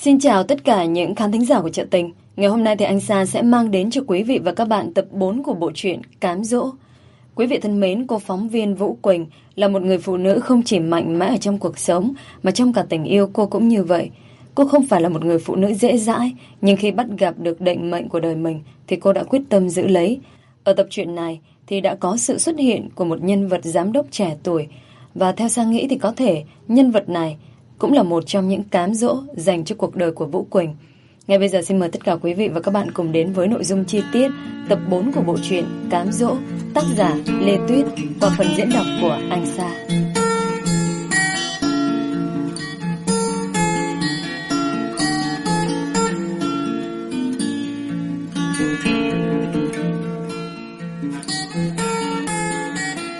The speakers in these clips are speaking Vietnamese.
Xin chào tất cả những khán thính giả của Trợ Tình. Ngày hôm nay thì anh Sa sẽ mang đến cho quý vị và các bạn tập 4 của bộ truyện Cám Dỗ. Quý vị thân mến, cô phóng viên Vũ Quỳnh là một người phụ nữ không chỉ mạnh mẽ ở trong cuộc sống mà trong cả tình yêu cô cũng như vậy. Cô không phải là một người phụ nữ dễ dãi, nhưng khi bắt gặp được định mệnh của đời mình thì cô đã quyết tâm giữ lấy. Ở tập truyện này thì đã có sự xuất hiện của một nhân vật giám đốc trẻ tuổi và theo sang nghĩ thì có thể nhân vật này cũng là một trong những cám dỗ dành cho cuộc đời của Vũ Quỳnh. Ngay bây giờ xin mời tất cả quý vị và các bạn cùng đến với nội dung chi tiết tập 4 của bộ truyện Cám dỗ, tác giả Lê Tuyết và phần diễn đọc của Anh Sa.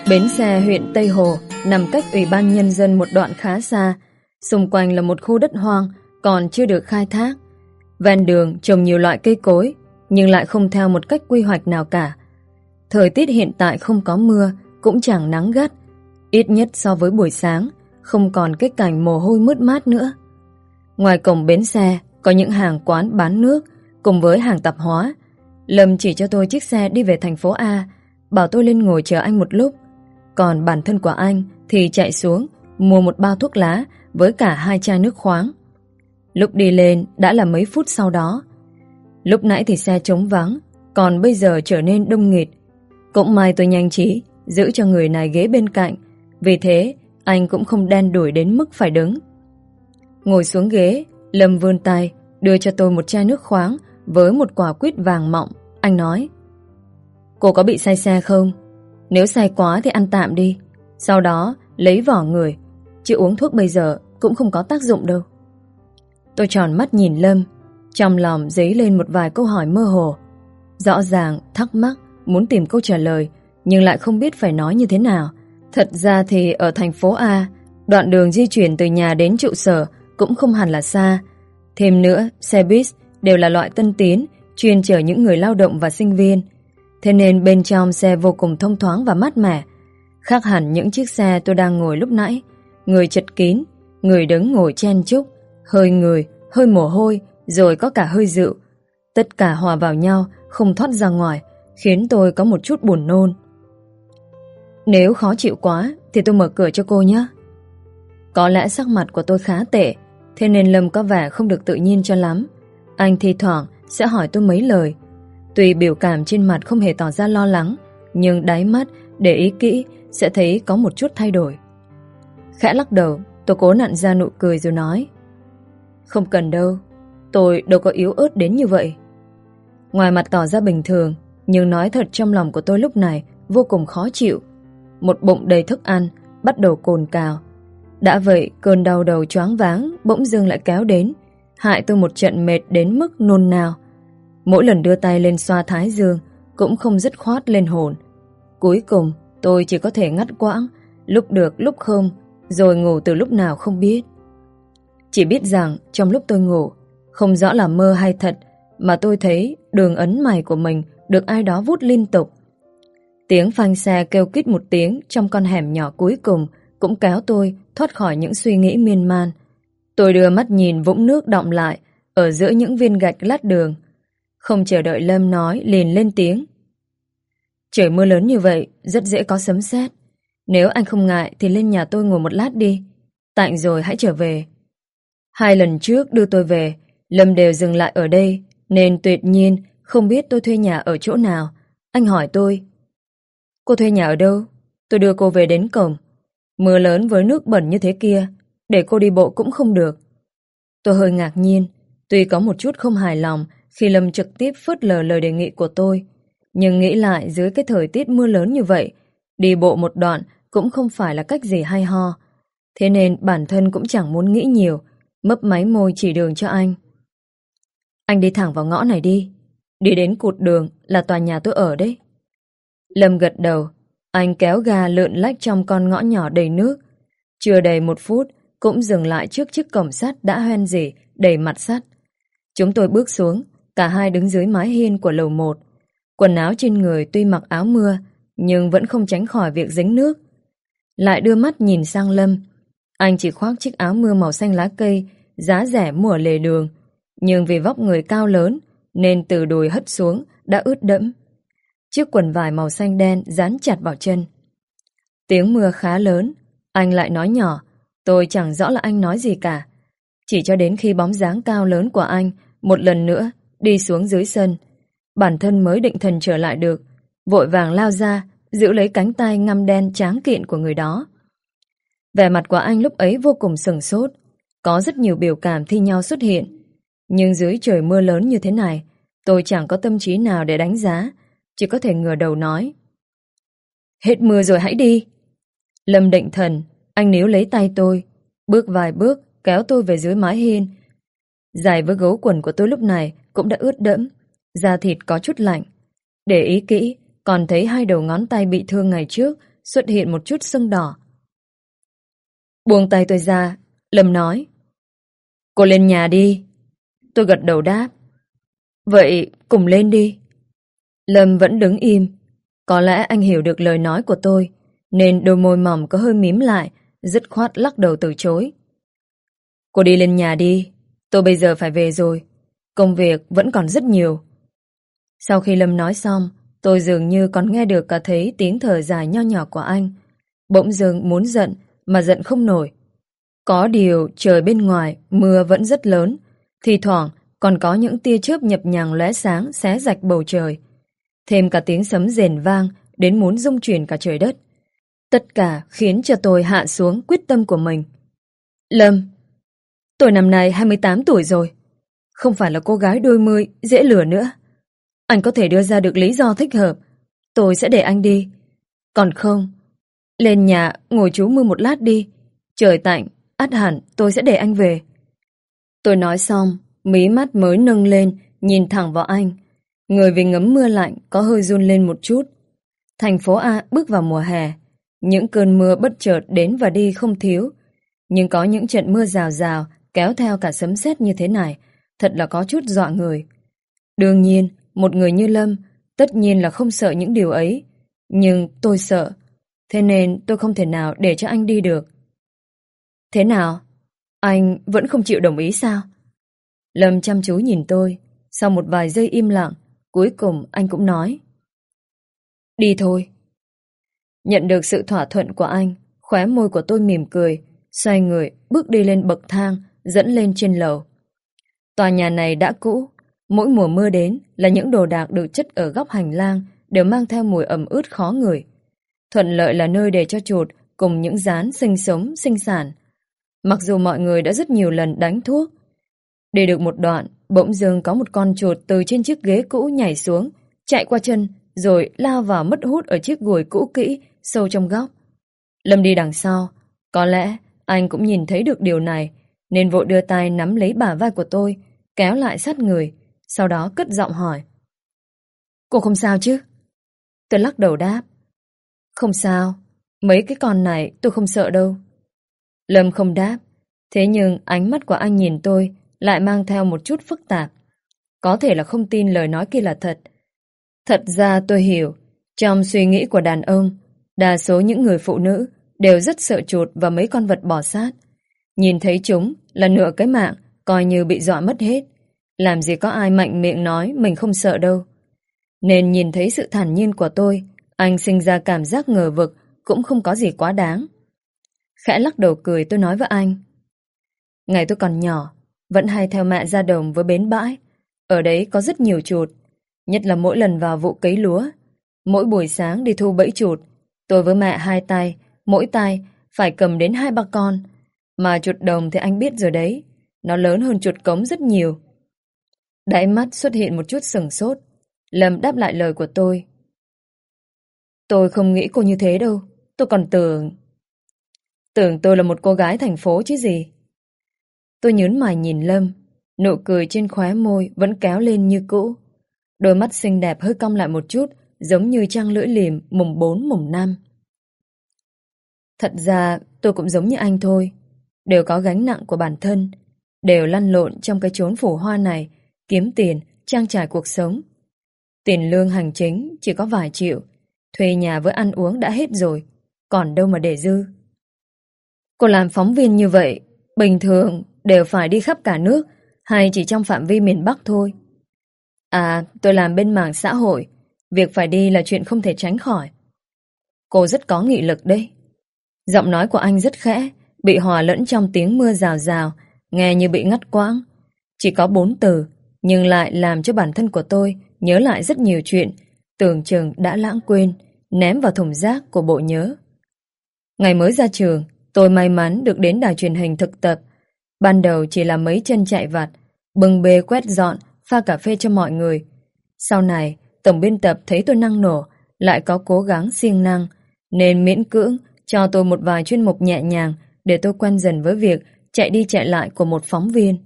Bến xe huyện Tây Hồ nằm cách Ủy ban Nhân dân một đoạn khá xa, Xung quanh là một khu đất hoang, còn chưa được khai thác. Ven đường trồng nhiều loại cây cối, nhưng lại không theo một cách quy hoạch nào cả. Thời tiết hiện tại không có mưa, cũng chẳng nắng gắt. Ít nhất so với buổi sáng, không còn cái cảnh mồ hôi mướt mát nữa. Ngoài cổng bến xe, có những hàng quán bán nước cùng với hàng tạp hóa. Lâm chỉ cho tôi chiếc xe đi về thành phố A, bảo tôi lên ngồi chờ anh một lúc. Còn bản thân của anh thì chạy xuống, mua một bao thuốc lá với cả hai chai nước khoáng. Lúc đi lên đã là mấy phút sau đó. Lúc nãy thì xe trống vắng, còn bây giờ trở nên đông nghịt. Cũng may tôi nhanh trí, giữ cho người này ghế bên cạnh. Vì thế, anh cũng không đen đuổi đến mức phải đứng. Ngồi xuống ghế, Lâm vươn tay, đưa cho tôi một chai nước khoáng với một quả quýt vàng mọng. Anh nói, Cô có bị say xe không? Nếu say quá thì ăn tạm đi. Sau đó, lấy vỏ người, Chứ uống thuốc bây giờ cũng không có tác dụng đâu. Tôi tròn mắt nhìn Lâm Trong lòng dấy lên một vài câu hỏi mơ hồ. Rõ ràng, thắc mắc Muốn tìm câu trả lời Nhưng lại không biết phải nói như thế nào. Thật ra thì ở thành phố A Đoạn đường di chuyển từ nhà đến trụ sở Cũng không hẳn là xa. Thêm nữa, xe buýt đều là loại tân tiến Chuyên chở những người lao động và sinh viên. Thế nên bên trong xe vô cùng thông thoáng và mát mẻ. Khác hẳn những chiếc xe tôi đang ngồi lúc nãy Người chật kín, người đứng ngồi chen chúc, hơi người, hơi mồ hôi, rồi có cả hơi rượu. Tất cả hòa vào nhau, không thoát ra ngoài, khiến tôi có một chút buồn nôn. Nếu khó chịu quá, thì tôi mở cửa cho cô nhé. Có lẽ sắc mặt của tôi khá tệ, thế nên Lâm có vẻ không được tự nhiên cho lắm. Anh thi thoảng sẽ hỏi tôi mấy lời. Tuy biểu cảm trên mặt không hề tỏ ra lo lắng, nhưng đáy mắt, để ý kỹ, sẽ thấy có một chút thay đổi. Khẽ lắc đầu, tôi cố nặn ra nụ cười rồi nói Không cần đâu, tôi đâu có yếu ớt đến như vậy. Ngoài mặt tỏ ra bình thường, nhưng nói thật trong lòng của tôi lúc này vô cùng khó chịu. Một bụng đầy thức ăn, bắt đầu cồn cào. Đã vậy, cơn đau đầu choáng váng bỗng dưng lại kéo đến, hại tôi một trận mệt đến mức nôn nào. Mỗi lần đưa tay lên xoa thái dương, cũng không dứt khoát lên hồn. Cuối cùng, tôi chỉ có thể ngắt quãng, lúc được lúc không, rồi ngủ từ lúc nào không biết. Chỉ biết rằng trong lúc tôi ngủ, không rõ là mơ hay thật, mà tôi thấy đường ấn mày của mình được ai đó vút liên tục. Tiếng phanh xe kêu kít một tiếng trong con hẻm nhỏ cuối cùng cũng kéo tôi thoát khỏi những suy nghĩ miên man. Tôi đưa mắt nhìn vũng nước động lại ở giữa những viên gạch lát đường. Không chờ đợi Lâm nói liền lên tiếng. Trời mưa lớn như vậy rất dễ có sấm sét. Nếu anh không ngại thì lên nhà tôi ngồi một lát đi. Tạnh rồi hãy trở về. Hai lần trước đưa tôi về, Lâm đều dừng lại ở đây, nên tuyệt nhiên không biết tôi thuê nhà ở chỗ nào. Anh hỏi tôi. Cô thuê nhà ở đâu? Tôi đưa cô về đến cổng. Mưa lớn với nước bẩn như thế kia, để cô đi bộ cũng không được. Tôi hơi ngạc nhiên, tuy có một chút không hài lòng khi Lâm trực tiếp phớt lờ lời đề nghị của tôi. Nhưng nghĩ lại dưới cái thời tiết mưa lớn như vậy, đi bộ một đoạn cũng không phải là cách gì hay ho. Thế nên bản thân cũng chẳng muốn nghĩ nhiều, mấp máy môi chỉ đường cho anh. Anh đi thẳng vào ngõ này đi. Đi đến cột đường là tòa nhà tôi ở đấy. Lâm gật đầu, anh kéo ga lượn lách trong con ngõ nhỏ đầy nước. Chưa đầy một phút, cũng dừng lại trước chiếc cổng sắt đã hoen rỉ, đầy mặt sắt. Chúng tôi bước xuống, cả hai đứng dưới mái hiên của lầu một. Quần áo trên người tuy mặc áo mưa, nhưng vẫn không tránh khỏi việc dính nước. Lại đưa mắt nhìn sang Lâm. Anh chỉ khoác chiếc áo mưa màu xanh lá cây, giá rẻ mua lề đường, nhưng vì vóc người cao lớn nên từ đùi hất xuống đã ướt đẫm. Chiếc quần vải màu xanh đen dán chặt vào chân. Tiếng mưa khá lớn, anh lại nói nhỏ, tôi chẳng rõ là anh nói gì cả. Chỉ cho đến khi bóng dáng cao lớn của anh một lần nữa đi xuống dưới sân, bản thân mới định thần trở lại được, vội vàng lao ra, giữ lấy cánh tay ngăm đen tráng kiện của người đó. Vẻ mặt của anh lúc ấy vô cùng sừng sốt, có rất nhiều biểu cảm thi nhau xuất hiện. Nhưng dưới trời mưa lớn như thế này, tôi chẳng có tâm trí nào để đánh giá, chỉ có thể ngửa đầu nói. Hết mưa rồi hãy đi. Lâm định thần, anh níu lấy tay tôi, bước vài bước, kéo tôi về dưới mái hiên. Dài với gấu quần của tôi lúc này cũng đã ướt đẫm, da thịt có chút lạnh. Để ý kỹ, còn thấy hai đầu ngón tay bị thương ngày trước xuất hiện một chút sưng đỏ. Buông tay tôi ra, Lâm nói. Cô lên nhà đi. Tôi gật đầu đáp. Vậy cùng lên đi. Lâm vẫn đứng im. Có lẽ anh hiểu được lời nói của tôi, nên đôi môi mỏng có hơi mím lại, dứt khoát lắc đầu từ chối. Cô đi lên nhà đi, tôi bây giờ phải về rồi. Công việc vẫn còn rất nhiều. Sau khi Lâm nói xong, tôi dường như còn nghe được cả thấy tiếng thở dài nho nhỏ của anh. Bỗng dưng muốn giận, mà giận không nổi. Có điều trời bên ngoài mưa vẫn rất lớn, thì thoảng còn có những tia chớp nhập nhằng lóe sáng xé rạch bầu trời. Thêm cả tiếng sấm rền vang đến muốn rung chuyển cả trời đất. Tất cả khiến cho tôi hạ xuống quyết tâm của mình. Lâm, tôi năm nay 28 tuổi rồi. Không phải là cô gái đôi mươi, dễ lừa nữa. Anh có thể đưa ra được lý do thích hợp. Tôi sẽ để anh đi. Còn không, lên nhà ngồi chú mưa một lát đi. Trời tạnh, át hẳn tôi sẽ để anh về. Tôi nói xong, mí mắt mới nâng lên, nhìn thẳng vào anh. Người vì ngấm mưa lạnh có hơi run lên một chút. Thành phố A bước vào mùa hè. Những cơn mưa bất chợt đến và đi không thiếu. Nhưng có những trận mưa rào rào kéo theo cả sấm sét như thế này, thật là có chút dọa người. Đương nhiên, một người như Lâm tất nhiên là không sợ những điều ấy. Nhưng tôi sợ. Thế nên tôi không thể nào để cho anh đi được. Thế nào? Anh vẫn không chịu đồng ý sao? Lâm chăm chú nhìn tôi. Sau một vài giây im lặng, cuối cùng anh cũng nói. Đi thôi. Nhận được sự thỏa thuận của anh, khóe môi của tôi mỉm cười, xoay người, bước đi lên bậc thang, dẫn lên trên lầu. Tòa nhà này đã cũ, mỗi mùa mưa đến là những đồ đạc được chất ở góc hành lang đều mang theo mùi ẩm ướt khó ngửi. Thuận lợi là nơi để cho chuột cùng những rán sinh sống, sinh sản. Mặc dù mọi người đã rất nhiều lần đánh thuốc, để được một đoạn, bỗng dưng có một con chuột từ trên chiếc ghế cũ nhảy xuống, chạy qua chân, rồi lao vào mất hút ở chiếc gùi cũ kỹ, sâu trong góc. Lâm đi đằng sau, có lẽ anh cũng nhìn thấy được điều này, nên vội đưa tay nắm lấy bả vai của tôi, kéo lại sát người, sau đó cất giọng hỏi. Cô không sao chứ? Tôi lắc đầu đáp. Không sao, mấy cái con này tôi không sợ đâu. Lâm không đáp, thế nhưng ánh mắt của anh nhìn tôi lại mang theo một chút phức tạp. Có thể là không tin lời nói kia là thật. Thật ra tôi hiểu, trong suy nghĩ của đàn ông, đa số những người phụ nữ đều rất sợ chuột và mấy con vật bò sát. Nhìn thấy chúng là nửa cái mạng, coi như bị dọa mất hết. Làm gì có ai mạnh miệng nói mình không sợ đâu. Nên nhìn thấy sự thản nhiên của tôi, anh sinh ra cảm giác ngờ vực cũng không có gì quá đáng. Khẽ lắc đầu cười tôi nói với anh. Ngày tôi còn nhỏ, vẫn hay theo mẹ ra đồng với bến bãi. Ở đấy có rất nhiều chuột, nhất là mỗi lần vào vụ cấy lúa. Mỗi buổi sáng đi thu bẫy chuột, tôi với mẹ hai tay, mỗi tay phải cầm đến hai ba con. Mà chuột đồng thì anh biết rồi đấy, nó lớn hơn chuột cống rất nhiều. Đáy mắt xuất hiện một chút sừng sốt. Lâm đáp lại lời của tôi. Tôi không nghĩ cô như thế đâu. Tôi còn tưởng... Tưởng tôi là một cô gái thành phố chứ gì. Tôi nhớn mày nhìn Lâm. Nụ cười trên khóe môi vẫn kéo lên như cũ. Đôi mắt xinh đẹp hơi cong lại một chút, giống như trăng lưỡi liềm mùng 4 mùng 5. Thật ra tôi cũng giống như anh thôi. Đều có gánh nặng của bản thân. Đều lăn lộn trong cái chốn phủ hoa này, kiếm tiền, trang trải cuộc sống. Tiền lương hành chính chỉ có vài triệu, thuê nhà với ăn uống đã hết rồi, còn đâu mà để dư. Cô làm phóng viên như vậy, bình thường đều phải đi khắp cả nước hay chỉ trong phạm vi miền Bắc thôi? À, tôi làm bên mảng xã hội. Việc phải đi là chuyện không thể tránh khỏi. Cô rất có nghị lực đấy. Giọng nói của anh rất khẽ, bị hòa lẫn trong tiếng mưa rào rào, nghe như bị ngắt quãng. Chỉ có bốn từ, nhưng lại làm cho bản thân của tôi nhớ lại rất nhiều chuyện, tưởng chừng đã lãng quên, ném vào thùng rác của bộ nhớ. Ngày mới ra trường, tôi may mắn được đến đài truyền hình thực tập. Ban đầu chỉ là mấy chân chạy vặt, bưng bê quét dọn, pha cà phê cho mọi người. Sau này, tổng biên tập thấy tôi năng nổ, lại có cố gắng siêng năng, nên miễn cưỡng cho tôi một vài chuyên mục nhẹ nhàng để tôi quen dần với việc chạy đi chạy lại của một phóng viên.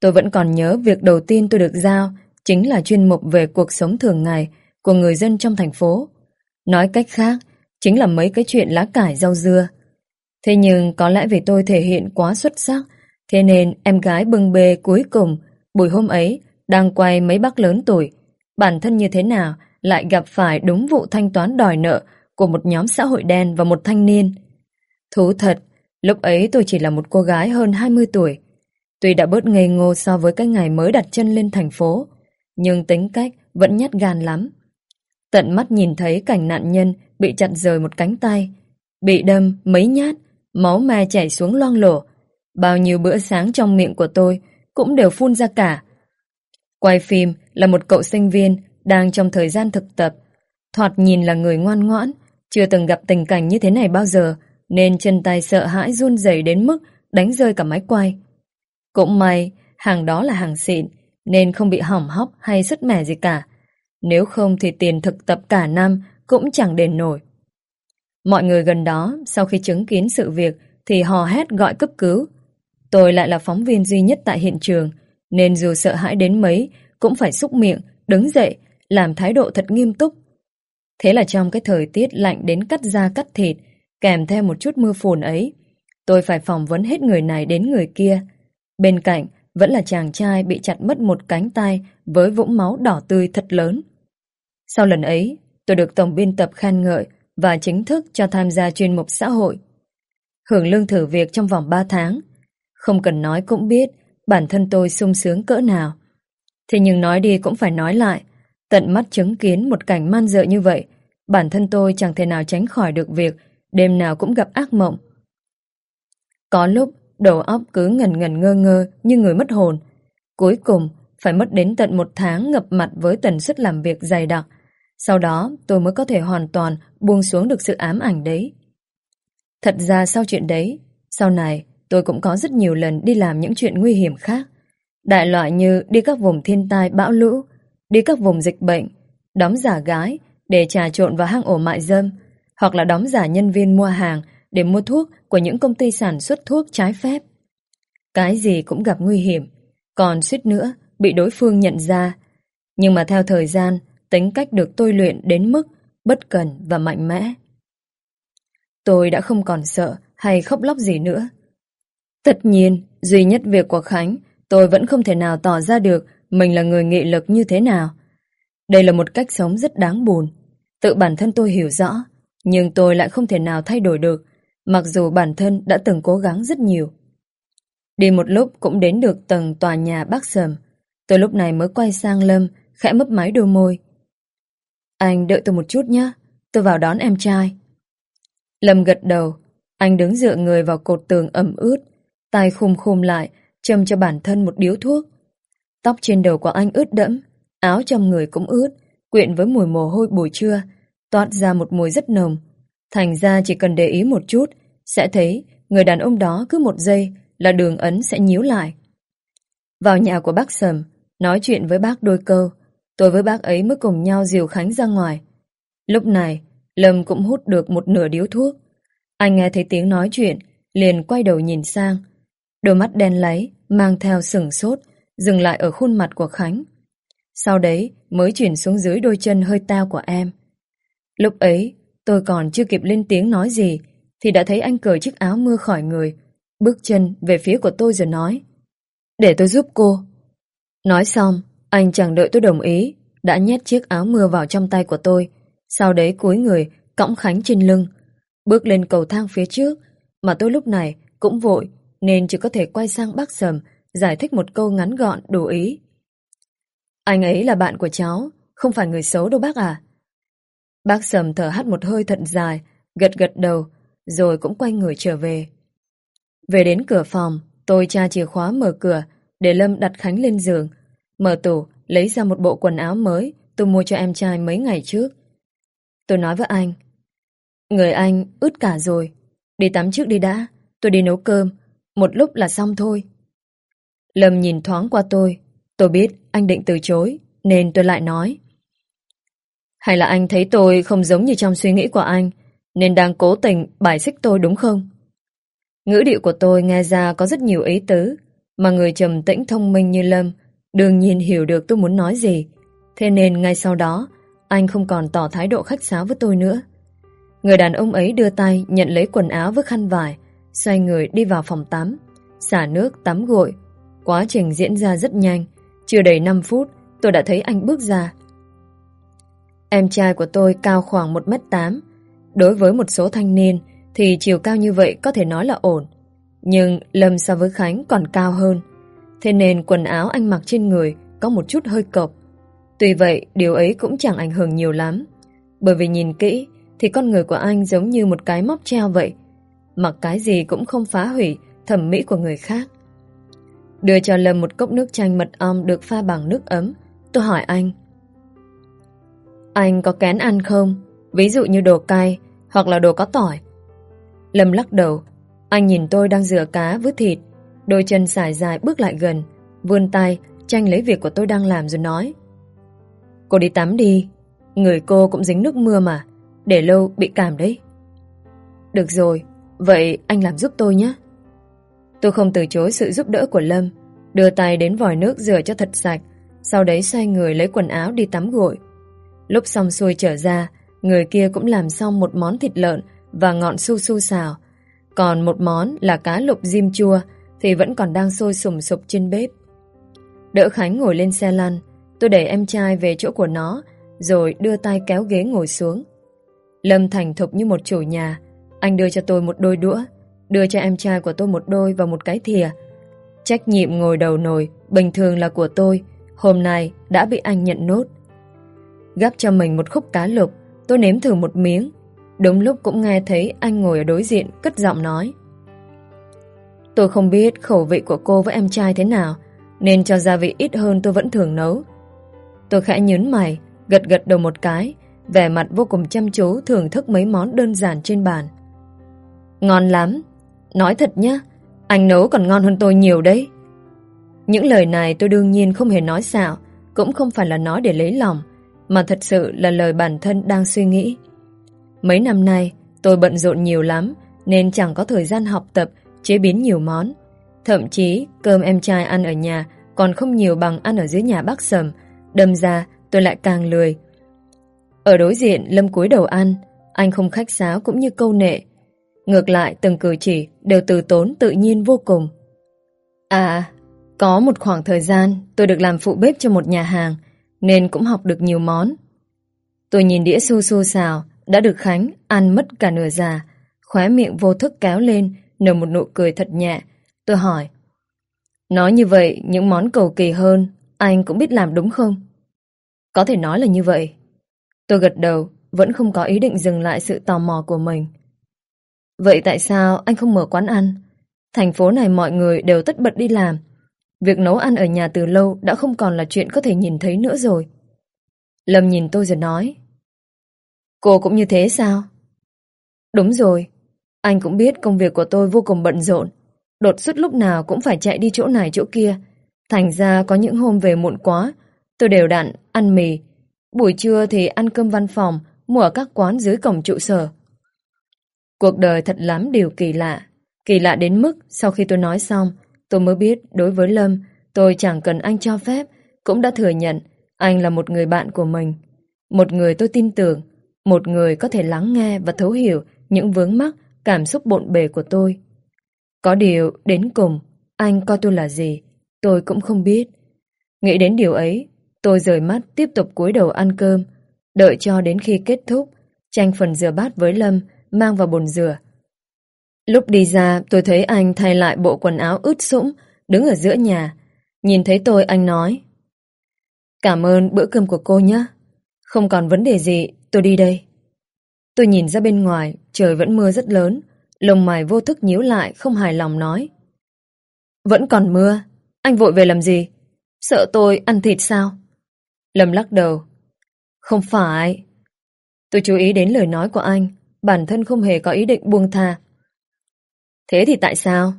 Tôi vẫn còn nhớ việc đầu tiên tôi được giao chính là chuyên mục về cuộc sống thường ngày của người dân trong thành phố. Nói cách khác, chính là mấy cái chuyện lá cải rau dưa. Thế nhưng có lẽ vì tôi thể hiện quá xuất sắc, thế nên em gái bưng bê cuối cùng, buổi hôm ấy, đang quay mấy bác lớn tuổi. Bản thân như thế nào lại gặp phải đúng vụ thanh toán đòi nợ của một nhóm xã hội đen và một thanh niên. Thú thật, lúc ấy tôi chỉ là một cô gái hơn 20 tuổi. Tuy đã bớt ngây ngô so với cái ngày mới đặt chân lên thành phố, nhưng tính cách vẫn nhát gan lắm. Tận mắt nhìn thấy cảnh nạn nhân bị chặt rời một cánh tay, bị đâm mấy nhát, máu me chảy xuống loang lổ. Bao nhiêu bữa sáng trong miệng của tôi cũng đều phun ra cả. Quay phim là một cậu sinh viên đang trong thời gian thực tập, thoạt nhìn là người ngoan ngoãn, chưa từng gặp tình cảnh như thế này bao giờ, nên chân tay sợ hãi run rẩy đến mức đánh rơi cả máy quay. Cũng may, hàng đó là hàng xịn, nên không bị hỏng hóc hay sứt mẻ gì cả. Nếu không thì tiền thực tập cả năm cũng chẳng đền nổi. Mọi người gần đó, sau khi chứng kiến sự việc, thì hò hét gọi cấp cứu. Tôi lại là phóng viên duy nhất tại hiện trường, nên dù sợ hãi đến mấy, cũng phải xúc miệng, đứng dậy, làm thái độ thật nghiêm túc. Thế là trong cái thời tiết lạnh đến cắt da cắt thịt, kèm theo một chút mưa phùn ấy, tôi phải phỏng vấn hết người này đến người kia. Bên cạnh vẫn là chàng trai bị chặt mất một cánh tay với vũng máu đỏ tươi thật lớn. Sau lần ấy, tôi được tổng biên tập khen ngợi và chính thức cho tham gia chuyên mục xã hội. Hưởng lương thử việc trong vòng 3 tháng. Không cần nói cũng biết bản thân tôi sung sướng cỡ nào. Thế nhưng nói đi cũng phải nói lại, tận mắt chứng kiến một cảnh man dợ như vậy, bản thân tôi chẳng thể nào tránh khỏi được việc đêm nào cũng gặp ác mộng. Có lúc đầu óc cứ ngần ngần ngơ ngơ như người mất hồn. Cuối cùng, phải mất đến tận một tháng ngập mặt với tần suất làm việc dày đặc. Sau đó, tôi mới có thể hoàn toàn buông xuống được sự ám ảnh đấy. Thật ra sau chuyện đấy, sau này tôi cũng có rất nhiều lần đi làm những chuyện nguy hiểm khác. Đại loại như đi các vùng thiên tai bão lũ, đi các vùng dịch bệnh, đóng giả gái để trà trộn vào hang ổ mại dâm, hoặc là đóng giả nhân viên mua hàng để mua thuốc của những công ty sản xuất thuốc trái phép. Cái gì cũng gặp nguy hiểm, còn suýt nữa bị đối phương nhận ra. Nhưng mà theo thời gian, tính cách được tôi luyện đến mức bất cần và mạnh mẽ. Tôi đã không còn sợ hay khóc lóc gì nữa. Tất nhiên, duy nhất việc của Khánh, tôi vẫn không thể nào tỏ ra được mình là người nghị lực như thế nào. Đây là một cách sống rất đáng buồn. Tự bản thân tôi hiểu rõ, nhưng tôi lại không thể nào thay đổi được, mặc dù bản thân đã từng cố gắng rất nhiều. Đi một lúc cũng đến được tầng tòa nhà bác sầm. Tôi lúc này mới quay sang Lâm, khẽ mấp máy đôi môi. Anh đợi tôi một chút nhé, tôi vào đón em trai. Lâm gật đầu, anh đứng dựa người vào cột tường ẩm ướt, tay khum khum lại, châm cho bản thân một điếu thuốc. Tóc trên đầu của anh ướt đẫm, áo trong người cũng ướt, quyện với mùi mồ hôi buổi trưa, toát ra một mùi rất nồng. Thành ra chỉ cần để ý một chút, sẽ thấy người đàn ông đó cứ một giây là đường ấn sẽ nhíu lại. Vào nhà của bác Sầm, nói chuyện với bác đôi câu, tôi với bác ấy mới cùng nhau dìu Khánh ra ngoài. Lúc này, Lâm cũng hút được một nửa điếu thuốc. Anh nghe thấy tiếng nói chuyện, liền quay đầu nhìn sang. Đôi mắt đen láy, mang theo sừng sốt, dừng lại ở khuôn mặt của Khánh. Sau đấy mới chuyển xuống dưới đôi chân hơi tao của em. Lúc ấy, tôi còn chưa kịp lên tiếng nói gì, thì đã thấy anh cởi chiếc áo mưa khỏi người, bước chân về phía của tôi rồi nói. Để tôi giúp cô. Nói xong, anh chẳng đợi tôi đồng ý, đã nhét chiếc áo mưa vào trong tay của tôi, sau đấy cúi người, cõng Khánh trên lưng, bước lên cầu thang phía trước, mà tôi lúc này cũng vội, nên chỉ có thể quay sang bác Sầm, giải thích một câu ngắn gọn đủ ý. Anh ấy là bạn của cháu, không phải người xấu đâu bác à. Bác Sầm thở hắt một hơi thật dài, gật gật đầu, rồi cũng quay người trở về. Về đến cửa phòng, tôi tra chìa khóa mở cửa, để Lâm đặt Khánh lên giường. Mở tủ, lấy ra một bộ quần áo mới tôi mua cho em trai mấy ngày trước. Tôi nói với anh, người anh ướt cả rồi, đi tắm trước đi đã, tôi đi nấu cơm, một lúc là xong thôi. Lâm nhìn thoáng qua tôi, tôi biết anh định từ chối, nên tôi lại nói. Hay là anh thấy tôi không giống như trong suy nghĩ của anh, nên đang cố tình bài xích tôi đúng không? Ngữ điệu của tôi nghe ra có rất nhiều ý tứ, mà người trầm tĩnh thông minh như Lâm đương nhiên hiểu được tôi muốn nói gì. Thế nên ngay sau đó, anh không còn tỏ thái độ khách sáo với tôi nữa. Người đàn ông ấy đưa tay nhận lấy quần áo với khăn vải, xoay người đi vào phòng tắm, xả nước tắm gội. Quá trình diễn ra rất nhanh, chưa đầy 5 phút tôi đã thấy anh bước ra. Em trai của tôi cao khoảng 1m8, đối với một số thanh niên thì chiều cao như vậy có thể nói là ổn. Nhưng Lâm so với Khánh còn cao hơn. Thế nên quần áo anh mặc trên người có một chút hơi cộc. Tuy vậy, điều ấy cũng chẳng ảnh hưởng nhiều lắm. Bởi vì nhìn kỹ, thì con người của anh giống như một cái móc treo vậy. Mặc cái gì cũng không phá hủy thẩm mỹ của người khác. Đưa cho Lâm một cốc nước chanh mật ong được pha bằng nước ấm. Tôi hỏi anh. Anh có kén ăn không? Ví dụ như đồ cay hoặc là đồ có tỏi. Lâm lắc đầu. Anh nhìn tôi đang rửa cá vứt thịt. Đôi chân xài dài bước lại gần. Vươn tay, tranh lấy việc của tôi đang làm rồi nói. Cô đi tắm đi. Người cô cũng dính nước mưa mà. Để lâu bị cảm đấy. Được rồi, vậy anh làm giúp tôi nhé. Tôi không từ chối sự giúp đỡ của Lâm. Đưa tay đến vòi nước rửa cho thật sạch. Sau đấy xoay người lấy quần áo đi tắm gội. Lúc xong xuôi trở ra, người kia cũng làm xong một món thịt lợn và ngọn su su xào. Còn một món là cá lục diêm chua thì vẫn còn đang sôi sùng sục trên bếp. Đỡ Khánh ngồi lên xe lăn, tôi đẩy em trai về chỗ của nó, rồi đưa tay kéo ghế ngồi xuống. Lâm thành thục như một chủ nhà, anh đưa cho tôi một đôi đũa, đưa cho em trai của tôi một đôi và một cái thìa. Trách nhiệm ngồi đầu nồi, bình thường là của tôi, hôm nay đã bị anh nhận nốt. Gắp cho mình một khúc cá lục, tôi nếm thử một miếng. Đúng lúc cũng nghe thấy anh ngồi ở đối diện cất giọng nói. Tôi không biết khẩu vị của cô với em trai thế nào, nên cho gia vị ít hơn tôi vẫn thường nấu. Tôi khẽ nhớn mày, gật gật đầu một cái, vẻ mặt vô cùng chăm chú thưởng thức mấy món đơn giản trên bàn. Ngon lắm, nói thật nhá, anh nấu còn ngon hơn tôi nhiều đấy. Những lời này tôi đương nhiên không hề nói xạo, cũng không phải là nói để lấy lòng, mà thật sự là lời bản thân đang suy nghĩ. Mấy năm nay, tôi bận rộn nhiều lắm, nên chẳng có thời gian học tập, chế biến nhiều món. Thậm chí, cơm em trai ăn ở nhà còn không nhiều bằng ăn ở dưới nhà bác sầm, đâm ra tôi lại càng lười. Ở đối diện, Lâm cúi đầu ăn, anh không khách sáo cũng như câu nệ. Ngược lại, từng cử chỉ đều từ tốn tự nhiên vô cùng. À, có một khoảng thời gian tôi được làm phụ bếp cho một nhà hàng, nên cũng học được nhiều món. Tôi nhìn đĩa su su xào, đã được Khánh ăn mất cả nửa già, khóe miệng vô thức kéo lên, nở một nụ cười thật nhẹ. Tôi hỏi, nói như vậy, những món cầu kỳ hơn, anh cũng biết làm đúng không? Có thể nói là như vậy. Tôi gật đầu, vẫn không có ý định dừng lại sự tò mò của mình. Vậy tại sao anh không mở quán ăn? Thành phố này mọi người đều tất bật đi làm, Việc nấu ăn ở nhà từ lâu đã không còn là chuyện có thể nhìn thấy nữa rồi. Lâm nhìn tôi rồi nói. Cô cũng như thế sao? Đúng rồi. Anh cũng biết công việc của tôi vô cùng bận rộn. Đột xuất lúc nào cũng phải chạy đi chỗ này chỗ kia. Thành ra có những hôm về muộn quá, tôi đều đặn ăn mì. Buổi trưa thì ăn cơm văn phòng, mua ở các quán dưới cổng trụ sở. Cuộc đời thật lắm điều kỳ lạ. Kỳ lạ đến mức sau khi tôi nói xong, Tôi mới biết đối với Lâm, tôi chẳng cần anh cho phép, cũng đã thừa nhận anh là một người bạn của mình. Một người tôi tin tưởng, một người có thể lắng nghe và thấu hiểu những vướng mắc, cảm xúc bộn bề của tôi. Có điều, đến cùng, anh coi tôi là gì, tôi cũng không biết. Nghĩ đến điều ấy, tôi rời mắt tiếp tục cúi đầu ăn cơm, đợi cho đến khi kết thúc, tranh phần rửa bát với Lâm mang vào bồn rửa. Lúc đi ra, tôi thấy anh thay lại bộ quần áo ướt sũng, đứng ở giữa nhà. Nhìn thấy tôi, anh nói. Cảm ơn bữa cơm của cô nhé. Không còn vấn đề gì, tôi đi đây. Tôi nhìn ra bên ngoài, trời vẫn mưa rất lớn. Lồng mày vô thức nhíu lại, không hài lòng nói. Vẫn còn mưa, anh vội về làm gì? Sợ tôi ăn thịt sao? Lâm lắc đầu. Không phải. Tôi chú ý đến lời nói của anh, bản thân không hề có ý định buông tha. Thế thì tại sao?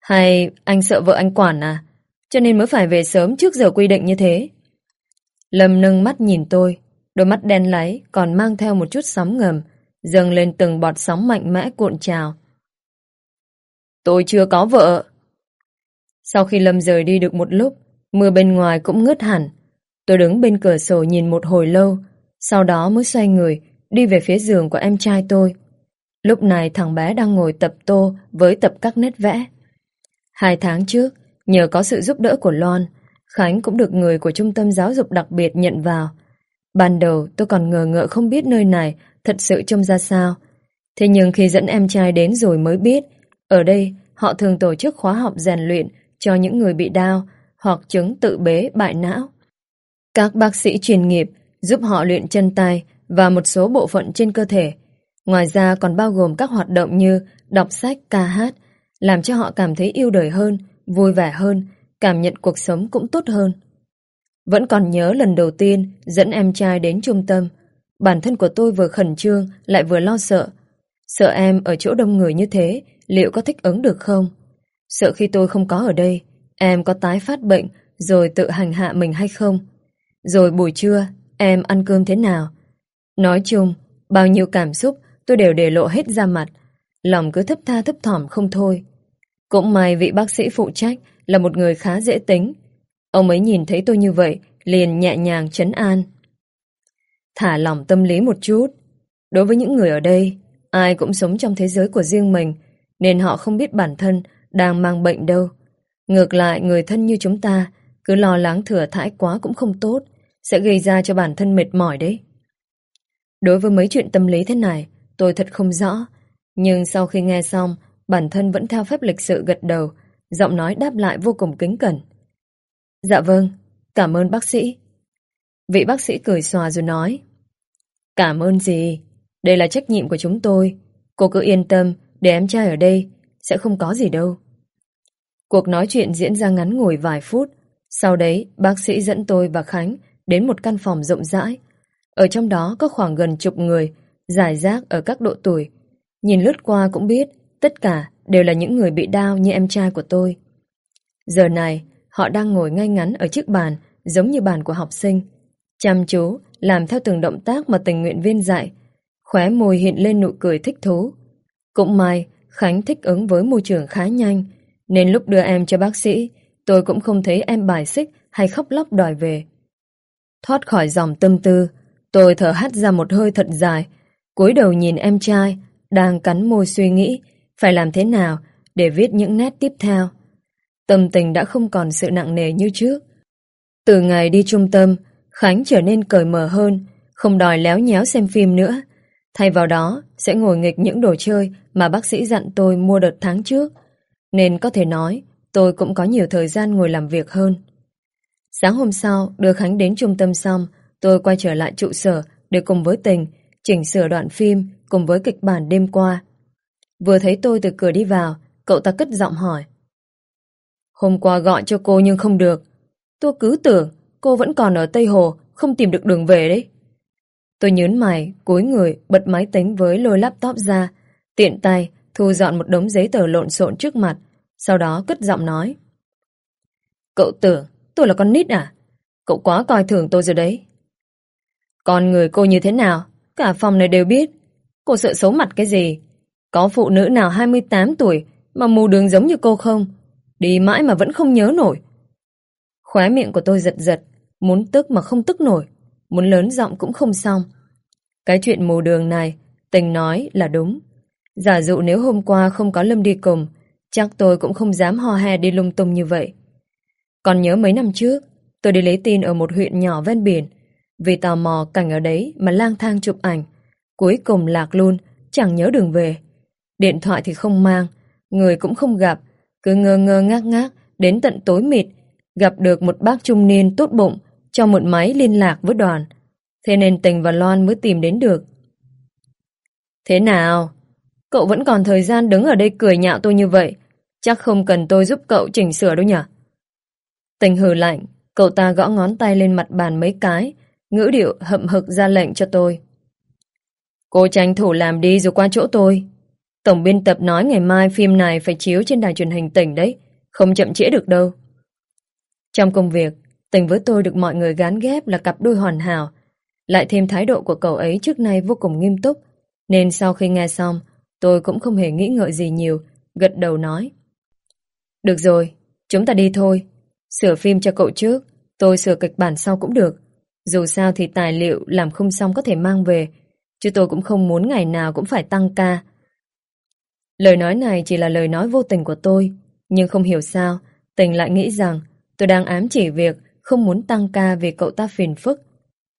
Hay anh sợ vợ anh quản à? Cho nên mới phải về sớm trước giờ quy định như thế. Lâm nâng mắt nhìn tôi, đôi mắt đen láy còn mang theo một chút sóng ngầm, dâng lên từng bọt sóng mạnh mẽ cuộn trào. Tôi chưa có vợ. Sau khi Lâm rời đi được một lúc, mưa bên ngoài cũng ngớt hẳn. Tôi đứng bên cửa sổ nhìn một hồi lâu, sau đó mới xoay người, đi về phía giường của em trai tôi. Lúc này thằng bé đang ngồi tập tô với tập các nét vẽ. Hai tháng trước, nhờ có sự giúp đỡ của Loan, Khánh cũng được người của trung tâm giáo dục đặc biệt nhận vào. Ban đầu tôi còn ngờ ngợ không biết nơi này thật sự trông ra sao. Thế nhưng khi dẫn em trai đến rồi mới biết, ở đây họ thường tổ chức khóa học rèn luyện cho những người bị đau hoặc chứng tự bế bại não. Các bác sĩ chuyên nghiệp giúp họ luyện chân tay và một số bộ phận trên cơ thể. Ngoài ra còn bao gồm các hoạt động như đọc sách, ca hát, làm cho họ cảm thấy yêu đời hơn, vui vẻ hơn, cảm nhận cuộc sống cũng tốt hơn. Vẫn còn nhớ lần đầu tiên dẫn em trai đến trung tâm, bản thân của tôi vừa khẩn trương lại vừa lo sợ. Sợ em ở chỗ đông người như thế, liệu có thích ứng được không? Sợ khi tôi không có ở đây, em có tái phát bệnh rồi tự hành hạ mình hay không? Rồi buổi trưa, em ăn cơm thế nào? Nói chung, bao nhiêu cảm xúc tôi đều để lộ hết ra mặt, lòng cứ thấp tha thấp thỏm không thôi. Cũng may vị bác sĩ phụ trách là một người khá dễ tính. Ông ấy nhìn thấy tôi như vậy, liền nhẹ nhàng chấn an. Thả lòng tâm lý một chút. Đối với những người ở đây, ai cũng sống trong thế giới của riêng mình, nên họ không biết bản thân đang mang bệnh đâu. Ngược lại, người thân như chúng ta, cứ lo lắng thừa thãi quá cũng không tốt, sẽ gây ra cho bản thân mệt mỏi đấy. Đối với mấy chuyện tâm lý thế này, tôi thật không rõ. Nhưng sau khi nghe xong, bản thân vẫn theo phép lịch sự gật đầu, giọng nói đáp lại vô cùng kính cẩn. Dạ vâng, cảm ơn bác sĩ. Vị bác sĩ cười xòa rồi nói. Cảm ơn gì? Đây là trách nhiệm của chúng tôi. Cô cứ yên tâm, để em trai ở đây, sẽ không có gì đâu. Cuộc nói chuyện diễn ra ngắn ngủi vài phút. Sau đấy, bác sĩ dẫn tôi và Khánh đến một căn phòng rộng rãi. Ở trong đó có khoảng gần chục người, giải rác ở các độ tuổi. Nhìn lướt qua cũng biết, tất cả đều là những người bị đau như em trai của tôi. Giờ này, họ đang ngồi ngay ngắn ở chiếc bàn, giống như bàn của học sinh. Chăm chú, làm theo từng động tác mà tình nguyện viên dạy. Khóe môi hiện lên nụ cười thích thú. Cũng may, Khánh thích ứng với môi trường khá nhanh, nên lúc đưa em cho bác sĩ, tôi cũng không thấy em bài xích hay khóc lóc đòi về. Thoát khỏi dòng tâm tư, tôi thở hắt ra một hơi thật dài, cúi đầu nhìn em trai, đang cắn môi suy nghĩ phải làm thế nào để viết những nét tiếp theo. Tâm tình đã không còn sự nặng nề như trước. Từ ngày đi trung tâm, Khánh trở nên cởi mở hơn, không đòi léo nhéo xem phim nữa. Thay vào đó, sẽ ngồi nghịch những đồ chơi mà bác sĩ dặn tôi mua đợt tháng trước. Nên có thể nói, tôi cũng có nhiều thời gian ngồi làm việc hơn. Sáng hôm sau, đưa Khánh đến trung tâm xong, tôi quay trở lại trụ sở để cùng với Tình chỉnh sửa đoạn phim cùng với kịch bản đêm qua. Vừa thấy tôi từ cửa đi vào, cậu ta cất giọng hỏi. Hôm qua gọi cho cô nhưng không được. Tôi cứ tưởng cô vẫn còn ở Tây Hồ, không tìm được đường về đấy. Tôi nhớn mày, cúi người, bật máy tính với lôi laptop ra, tiện tay thu dọn một đống giấy tờ lộn xộn trước mặt, sau đó cất giọng nói. Cậu tưởng tôi là con nít à? Cậu quá coi thường tôi rồi đấy. Con người cô như thế nào? Cả phòng này đều biết. Cô sợ xấu mặt cái gì? Có phụ nữ nào 28 tuổi mà mù đường giống như cô không? Đi mãi mà vẫn không nhớ nổi. Khóe miệng của tôi giật giật, muốn tức mà không tức nổi, muốn lớn giọng cũng không xong. Cái chuyện mù đường này, tình nói là đúng. Giả dụ nếu hôm qua không có Lâm đi cùng, chắc tôi cũng không dám ho hè đi lung tung như vậy. Còn nhớ mấy năm trước, tôi đi lấy tin ở một huyện nhỏ ven biển, vì tò mò cảnh ở đấy mà lang thang chụp ảnh. Cuối cùng lạc luôn, chẳng nhớ đường về. Điện thoại thì không mang, người cũng không gặp, cứ ngơ ngơ ngác ngác đến tận tối mịt, gặp được một bác trung niên tốt bụng cho một máy liên lạc với đoàn. Thế nên Tình và Loan mới tìm đến được. Thế nào? Cậu vẫn còn thời gian đứng ở đây cười nhạo tôi như vậy. Chắc không cần tôi giúp cậu chỉnh sửa đâu nhỉ? Tình hừ lạnh, cậu ta gõ ngón tay lên mặt bàn mấy cái, ngữ điệu hậm hực ra lệnh cho tôi. Cô tranh thủ làm đi rồi qua chỗ tôi. Tổng biên tập nói ngày mai phim này phải chiếu trên đài truyền hình tỉnh đấy, không chậm trễ được đâu. Trong công việc, Tình với tôi được mọi người gán ghép là cặp đôi hoàn hảo, lại thêm thái độ của cậu ấy trước nay vô cùng nghiêm túc, nên sau khi nghe xong, tôi cũng không hề nghĩ ngợi gì nhiều, gật đầu nói. Được rồi, chúng ta đi thôi. Sửa phim cho cậu trước, tôi sửa kịch bản sau cũng được. Dù sao thì tài liệu làm không xong có thể mang về, chứ tôi cũng không muốn ngày nào cũng phải tăng ca. Lời nói này chỉ là lời nói vô tình của tôi, nhưng không hiểu sao, tình lại nghĩ rằng tôi đang ám chỉ việc không muốn tăng ca vì cậu ta phiền phức.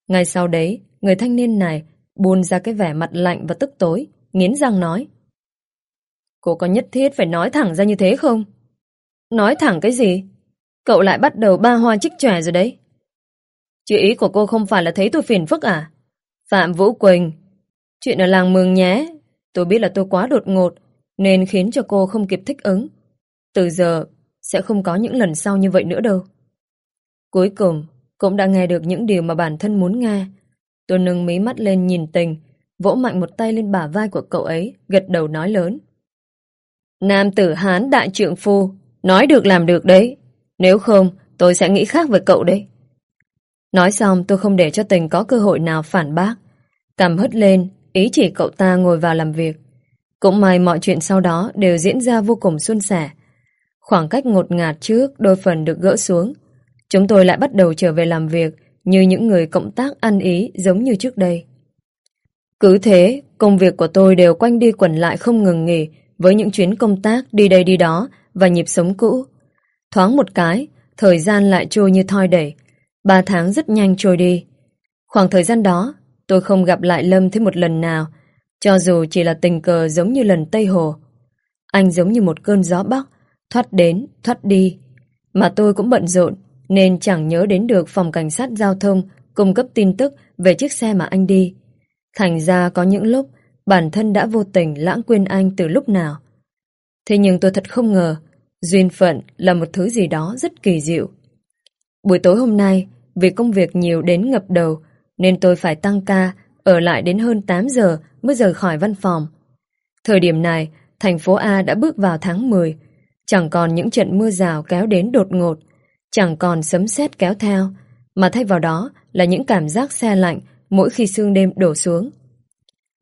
Ngay sau đấy, người thanh niên này buôn ra cái vẻ mặt lạnh và tức tối, nghiến răng nói. Cô có nhất thiết phải nói thẳng ra như thế không? Nói thẳng cái gì? Cậu lại bắt đầu ba hoa chích chòe rồi đấy. Chứ ý của cô không phải là thấy tôi phiền phức à? Phạm Vũ Quỳnh, chuyện ở làng mường nhé. Tôi biết là tôi quá đột ngột, nên khiến cho cô không kịp thích ứng. Từ giờ, sẽ không có những lần sau như vậy nữa đâu. Cuối cùng, cũng đã nghe được những điều mà bản thân muốn nghe. Tôi nâng mí mắt lên nhìn tình, vỗ mạnh một tay lên bả vai của cậu ấy, gật đầu nói lớn. Nam tử Hán đại trượng phu, nói được làm được đấy. Nếu không, tôi sẽ nghĩ khác với cậu đấy. Nói xong tôi không để cho tình có cơ hội nào phản bác. Cầm hất lên, ý chỉ cậu ta ngồi vào làm việc. Cũng may mọi chuyện sau đó đều diễn ra vô cùng suôn sẻ. Khoảng cách ngột ngạt trước đôi phần được gỡ xuống. Chúng tôi lại bắt đầu trở về làm việc như những người cộng tác ăn ý giống như trước đây. Cứ thế, công việc của tôi đều quanh đi quẩn lại không ngừng nghỉ với những chuyến công tác đi đây đi đó và nhịp sống cũ. Thoáng một cái, thời gian lại trôi như thoi đẩy. Ba tháng rất nhanh trôi đi. Khoảng thời gian đó, tôi không gặp lại Lâm thêm một lần nào, cho dù chỉ là tình cờ giống như lần Tây Hồ. Anh giống như một cơn gió bắc, thoát đến, thoát đi. Mà tôi cũng bận rộn, nên chẳng nhớ đến được phòng cảnh sát giao thông cung cấp tin tức về chiếc xe mà anh đi. Thành ra có những lúc bản thân đã vô tình lãng quên anh từ lúc nào. Thế nhưng tôi thật không ngờ duyên phận là một thứ gì đó rất kỳ diệu. Buổi tối hôm nay, vì công việc nhiều đến ngập đầu nên tôi phải tăng ca ở lại đến hơn 8 giờ mới rời khỏi văn phòng. Thời điểm này, thành phố A đã bước vào tháng 10, chẳng còn những trận mưa rào kéo đến đột ngột, chẳng còn sấm sét kéo theo, mà thay vào đó là những cảm giác xe lạnh mỗi khi sương đêm đổ xuống.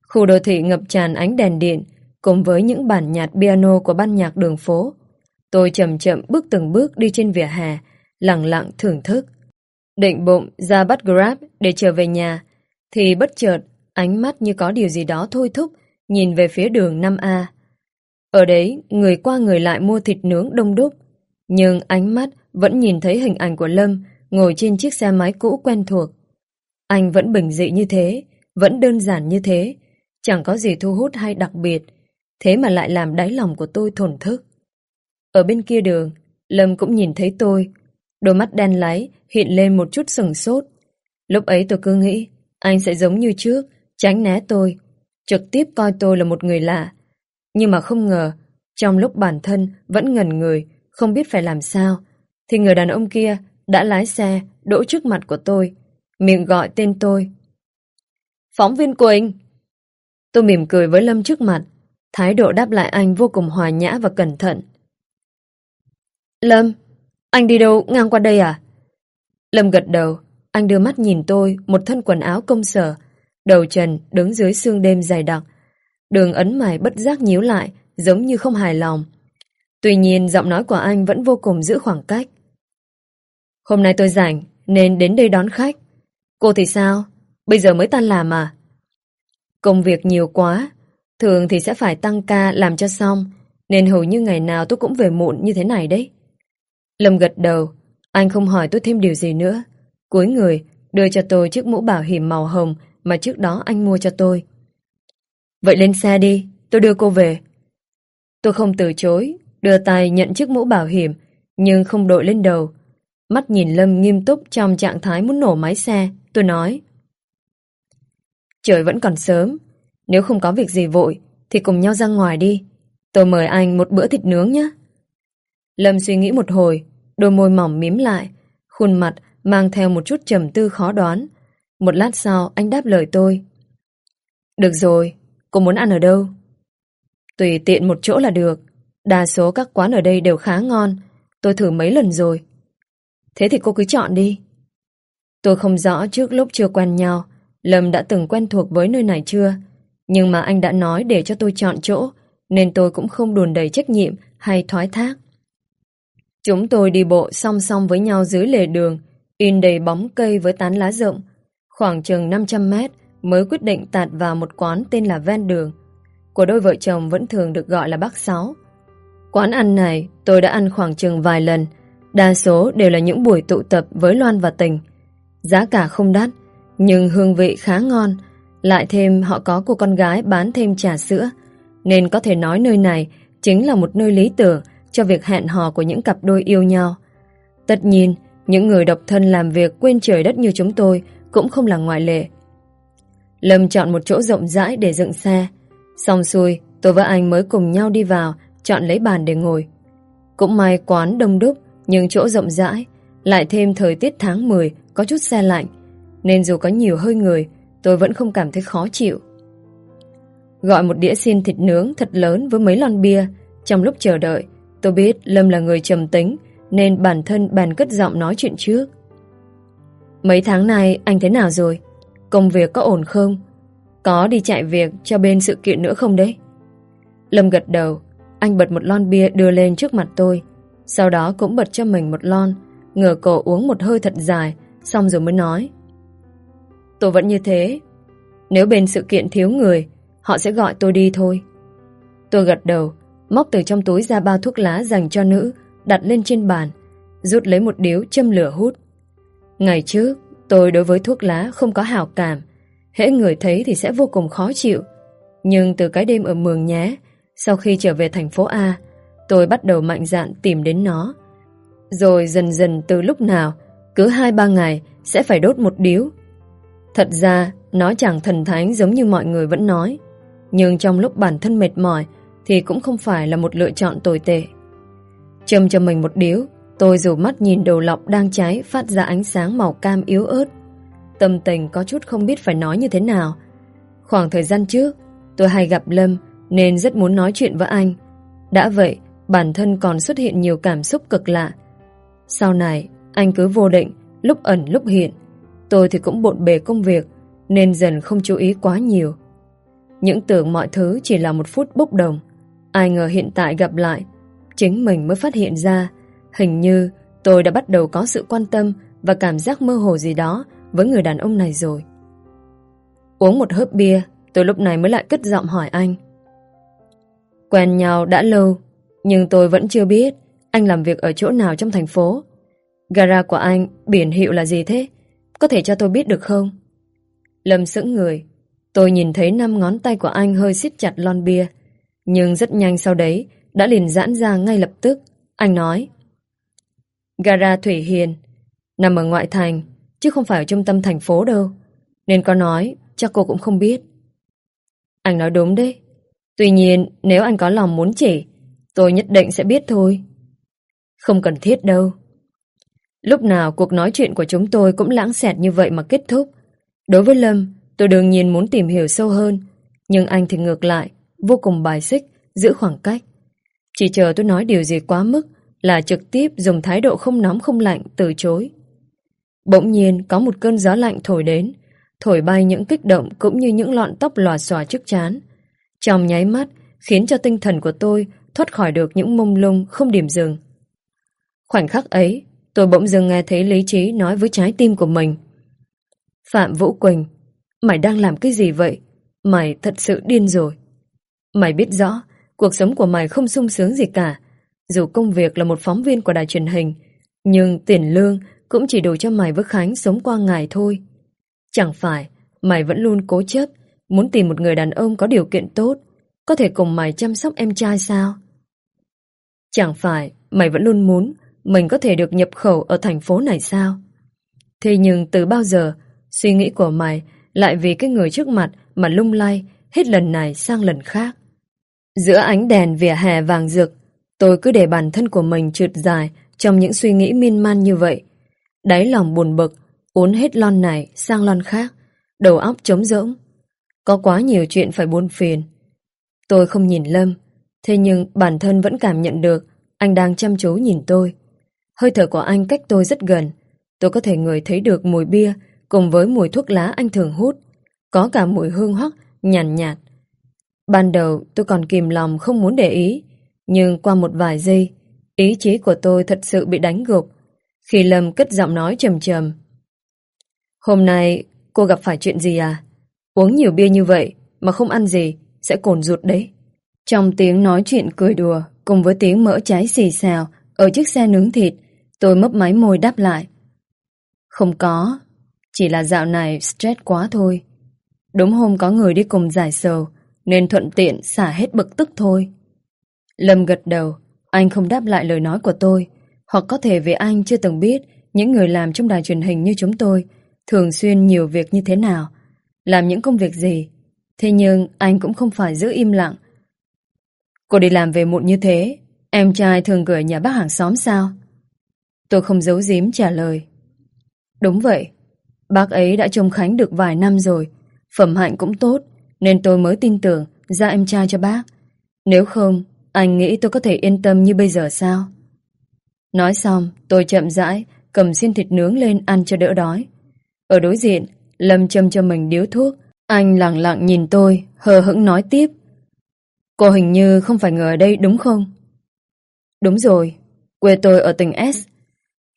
Khu đô thị ngập tràn ánh đèn điện, cùng với những bản nhạc piano của ban nhạc đường phố. Tôi chậm chậm bước từng bước đi trên vỉa hè, lặng lặng thưởng thức. Định bụng ra bắt Grab để trở về nhà, thì bất chợt ánh mắt như có điều gì đó thôi thúc, nhìn về phía đường 5A. Ở đấy, người qua người lại mua thịt nướng đông đúc, nhưng ánh mắt vẫn nhìn thấy hình ảnh của Lâm ngồi trên chiếc xe máy cũ quen thuộc. Anh vẫn bình dị như thế, vẫn đơn giản như thế, chẳng có gì thu hút hay đặc biệt, thế mà lại làm đáy lòng của tôi thổn thức. Ở bên kia đường, Lâm cũng nhìn thấy tôi, đôi mắt đen láy hiện lên một chút sừng sốt. Lúc ấy tôi cứ nghĩ anh sẽ giống như trước, tránh né tôi, trực tiếp coi tôi là một người lạ. Nhưng mà không ngờ, trong lúc bản thân vẫn ngần người, không biết phải làm sao, thì người đàn ông kia đã lái xe đỗ trước mặt của tôi, miệng gọi tên tôi. Phóng viên Quỳnh! Tôi mỉm cười với Lâm trước mặt, thái độ đáp lại anh vô cùng hòa nhã và cẩn thận. Lâm, anh đi đâu ngang qua đây à? Lâm gật đầu, anh đưa mắt nhìn tôi một thân quần áo công sở, đầu trần đứng dưới sương đêm dày đặc. Đường ấn mày bất giác nhíu lại, giống như không hài lòng. Tuy nhiên giọng nói của anh vẫn vô cùng giữ khoảng cách. Hôm nay tôi rảnh nên đến đây đón khách. Cô thì sao? Bây giờ mới tan làm à? Công việc nhiều quá, thường thì sẽ phải tăng ca làm cho xong, nên hầu như ngày nào tôi cũng về muộn như thế này đấy. Lâm gật đầu, anh không hỏi tôi thêm điều gì nữa. Cuối người, đưa cho tôi chiếc mũ bảo hiểm màu hồng mà trước đó anh mua cho tôi. Vậy lên xe đi, tôi đưa cô về. Tôi không từ chối, đưa tay nhận chiếc mũ bảo hiểm, nhưng không đội lên đầu. Mắt nhìn Lâm nghiêm túc trong trạng thái muốn nổ máy xe, tôi nói. Trời vẫn còn sớm, nếu không có việc gì vội, thì cùng nhau ra ngoài đi. Tôi mời anh một bữa thịt nướng nhé. Lâm suy nghĩ một hồi, đôi môi mỏng mím lại, khuôn mặt mang theo một chút trầm tư khó đoán. Một lát sau anh đáp lời tôi. Được rồi, cô muốn ăn ở đâu? Tùy tiện một chỗ là được. Đa số các quán ở đây đều khá ngon. Tôi thử mấy lần rồi. Thế thì cô cứ chọn đi. Tôi không rõ trước lúc chưa quen nhau, Lâm đã từng quen thuộc với nơi này chưa. Nhưng mà anh đã nói để cho tôi chọn chỗ, nên tôi cũng không đùn đầy trách nhiệm hay thoái thác. Chúng tôi đi bộ song song với nhau dưới lề đường, in đầy bóng cây với tán lá rộng. Khoảng chừng 500 mét mới quyết định tạt vào một quán tên là Ven Đường. Của đôi vợ chồng vẫn thường được gọi là Bác Sáu. Quán ăn này tôi đã ăn khoảng chừng vài lần, đa số đều là những buổi tụ tập với Loan và Tình. Giá cả không đắt, nhưng hương vị khá ngon. Lại thêm họ có cô con gái bán thêm trà sữa, nên có thể nói nơi này chính là một nơi lý tưởng cho việc hẹn hò của những cặp đôi yêu nhau. Tất nhiên, những người độc thân làm việc quên trời đất như chúng tôi cũng không là ngoại lệ. Lâm chọn một chỗ rộng rãi để dựng xe. Xong xuôi, tôi và anh mới cùng nhau đi vào, chọn lấy bàn để ngồi. Cũng may quán đông đúc, nhưng chỗ rộng rãi, lại thêm thời tiết tháng 10 có chút xe lạnh, nên dù có nhiều hơi người, tôi vẫn không cảm thấy khó chịu. Gọi một đĩa xiên thịt nướng thật lớn với mấy lon bia. Trong lúc chờ đợi, tôi biết Lâm là người trầm tính, nên bản thân bàn cất giọng nói chuyện trước. Mấy tháng này anh thế nào rồi? Công việc có ổn không? Có đi chạy việc cho bên sự kiện nữa không đấy? Lâm gật đầu, anh bật một lon bia đưa lên trước mặt tôi. Sau đó cũng bật cho mình một lon, ngửa cổ uống một hơi thật dài, xong rồi mới nói. Tôi vẫn như thế. Nếu bên sự kiện thiếu người, họ sẽ gọi tôi đi thôi. Tôi gật đầu, móc từ trong túi ra bao thuốc lá dành cho nữ, đặt lên trên bàn, rút lấy một điếu châm lửa hút. Ngày trước, tôi đối với thuốc lá không có hào cảm, hễ người thấy thì sẽ vô cùng khó chịu. Nhưng từ cái đêm ở Mường Nhé, sau khi trở về thành phố A, tôi bắt đầu mạnh dạn tìm đến nó. Rồi dần dần từ lúc nào, cứ 2-3 ngày sẽ phải đốt một điếu. Thật ra, nó chẳng thần thánh giống như mọi người vẫn nói. Nhưng trong lúc bản thân mệt mỏi thì cũng không phải là một lựa chọn tồi tệ. Châm cho mình một điếu, tôi dù mắt nhìn đầu lọc đang cháy phát ra ánh sáng màu cam yếu ớt. Tâm tình có chút không biết phải nói như thế nào. Khoảng thời gian trước, tôi hay gặp Lâm nên rất muốn nói chuyện với anh. Đã vậy, bản thân còn xuất hiện nhiều cảm xúc cực lạ. Sau này, anh cứ vô định, lúc ẩn lúc hiện. Tôi thì cũng bộn bề công việc, nên dần không chú ý quá nhiều. Những tưởng mọi thứ chỉ là một phút bốc đồng. Ai ngờ hiện tại gặp lại, chính mình mới phát hiện ra, hình như tôi đã bắt đầu có sự quan tâm và cảm giác mơ hồ gì đó với người đàn ông này rồi. Uống một hớp bia, tôi lúc này mới lại cất giọng hỏi anh. Quen nhau đã lâu, nhưng tôi vẫn chưa biết anh làm việc ở chỗ nào trong thành phố. Gara của anh biển hiệu là gì thế? Có thể cho tôi biết được không? Lâm sững người. Tôi nhìn thấy năm ngón tay của anh hơi siết chặt lon bia. Nhưng rất nhanh sau đấy đã liền giãn ra ngay lập tức. Anh nói. Gara Thủy Hiền nằm ở ngoại thành chứ không phải ở trung tâm thành phố đâu. Nên có nói chắc cô cũng không biết. Anh nói đúng đấy. Tuy nhiên nếu anh có lòng muốn chỉ tôi nhất định sẽ biết thôi. Không cần thiết đâu. Lúc nào cuộc nói chuyện của chúng tôi cũng lãng xẹt như vậy mà kết thúc. Đối với Lâm, tôi đương nhiên muốn tìm hiểu sâu hơn, nhưng anh thì ngược lại, vô cùng bài xích, giữ khoảng cách. Chỉ chờ tôi nói điều gì quá mức là trực tiếp dùng thái độ không nóng không lạnh từ chối. Bỗng nhiên có một cơn gió lạnh thổi đến, thổi bay những kích động cũng như những lọn tóc lòa xòa trước chán. Trong nháy mắt, khiến cho tinh thần của tôi thoát khỏi được những mông lung không điểm dừng. Khoảnh khắc ấy, tôi bỗng dưng nghe thấy lý trí nói với trái tim của mình. Phạm Vũ Quỳnh, mày đang làm cái gì vậy? Mày thật sự điên rồi. Mày biết rõ, cuộc sống của mày không sung sướng gì cả. Dù công việc là một phóng viên của đài truyền hình, nhưng tiền lương cũng chỉ đủ cho mày với Khánh sống qua ngày thôi. Chẳng phải, mày vẫn luôn cố chấp, muốn tìm một người đàn ông có điều kiện tốt, có thể cùng mày chăm sóc em trai sao? Chẳng phải mày vẫn luôn muốn mình có thể được nhập khẩu ở thành phố này sao? Thế nhưng từ bao giờ suy nghĩ của mày lại vì cái người trước mặt mà lung lay hết lần này sang lần khác? Giữa ánh đèn vỉa hè vàng rực, tôi cứ để bản thân của mình trượt dài trong những suy nghĩ miên man như vậy. Đáy lòng buồn bực, uốn hết lon này sang lon khác, đầu óc trống rỗng. Có quá nhiều chuyện phải buồn phiền. Tôi không nhìn Lâm, thế nhưng bản thân vẫn cảm nhận được anh đang chăm chú nhìn tôi. Hơi thở của anh cách tôi rất gần. Tôi có thể ngửi thấy được mùi bia cùng với mùi thuốc lá anh thường hút. Có cả mùi hương hoắc, nhàn nhạt, nhạt. Ban đầu tôi còn kìm lòng không muốn để ý, nhưng qua một vài giây, ý chí của tôi thật sự bị đánh gục. Khi Lâm cất giọng nói trầm trầm. Hôm nay cô gặp phải chuyện gì à? Uống nhiều bia như vậy mà không ăn gì sẽ cồn ruột đấy. Trong tiếng nói chuyện cười đùa cùng với tiếng mỡ cháy xì xào ở chiếc xe nướng thịt, tôi mấp máy môi đáp lại. Không có, chỉ là dạo này stress quá thôi. Đúng hôm có người đi cùng giải sầu, nên thuận tiện xả hết bực tức thôi. Lâm gật đầu, anh không đáp lại lời nói của tôi, hoặc có thể vì anh chưa từng biết những người làm trong đài truyền hình như chúng tôi thường xuyên nhiều việc như thế nào, làm những công việc gì. Thế nhưng anh cũng không phải giữ im lặng. Cô đi làm về muộn như thế, em trai thường gửi nhà bác hàng xóm sao? Tôi không giấu giếm trả lời. Đúng vậy, bác ấy đã trông Khánh được vài năm rồi, phẩm hạnh cũng tốt, nên tôi mới tin tưởng ra em trai cho bác. Nếu không, anh nghĩ tôi có thể yên tâm như bây giờ sao? Nói xong, tôi chậm rãi, cầm xiên thịt nướng lên ăn cho đỡ đói. Ở đối diện, Lâm châm cho mình điếu thuốc. Anh lặng lặng nhìn tôi, hờ hững nói tiếp. Cô hình như không phải người ở đây đúng không? Đúng rồi, quê tôi ở tỉnh S.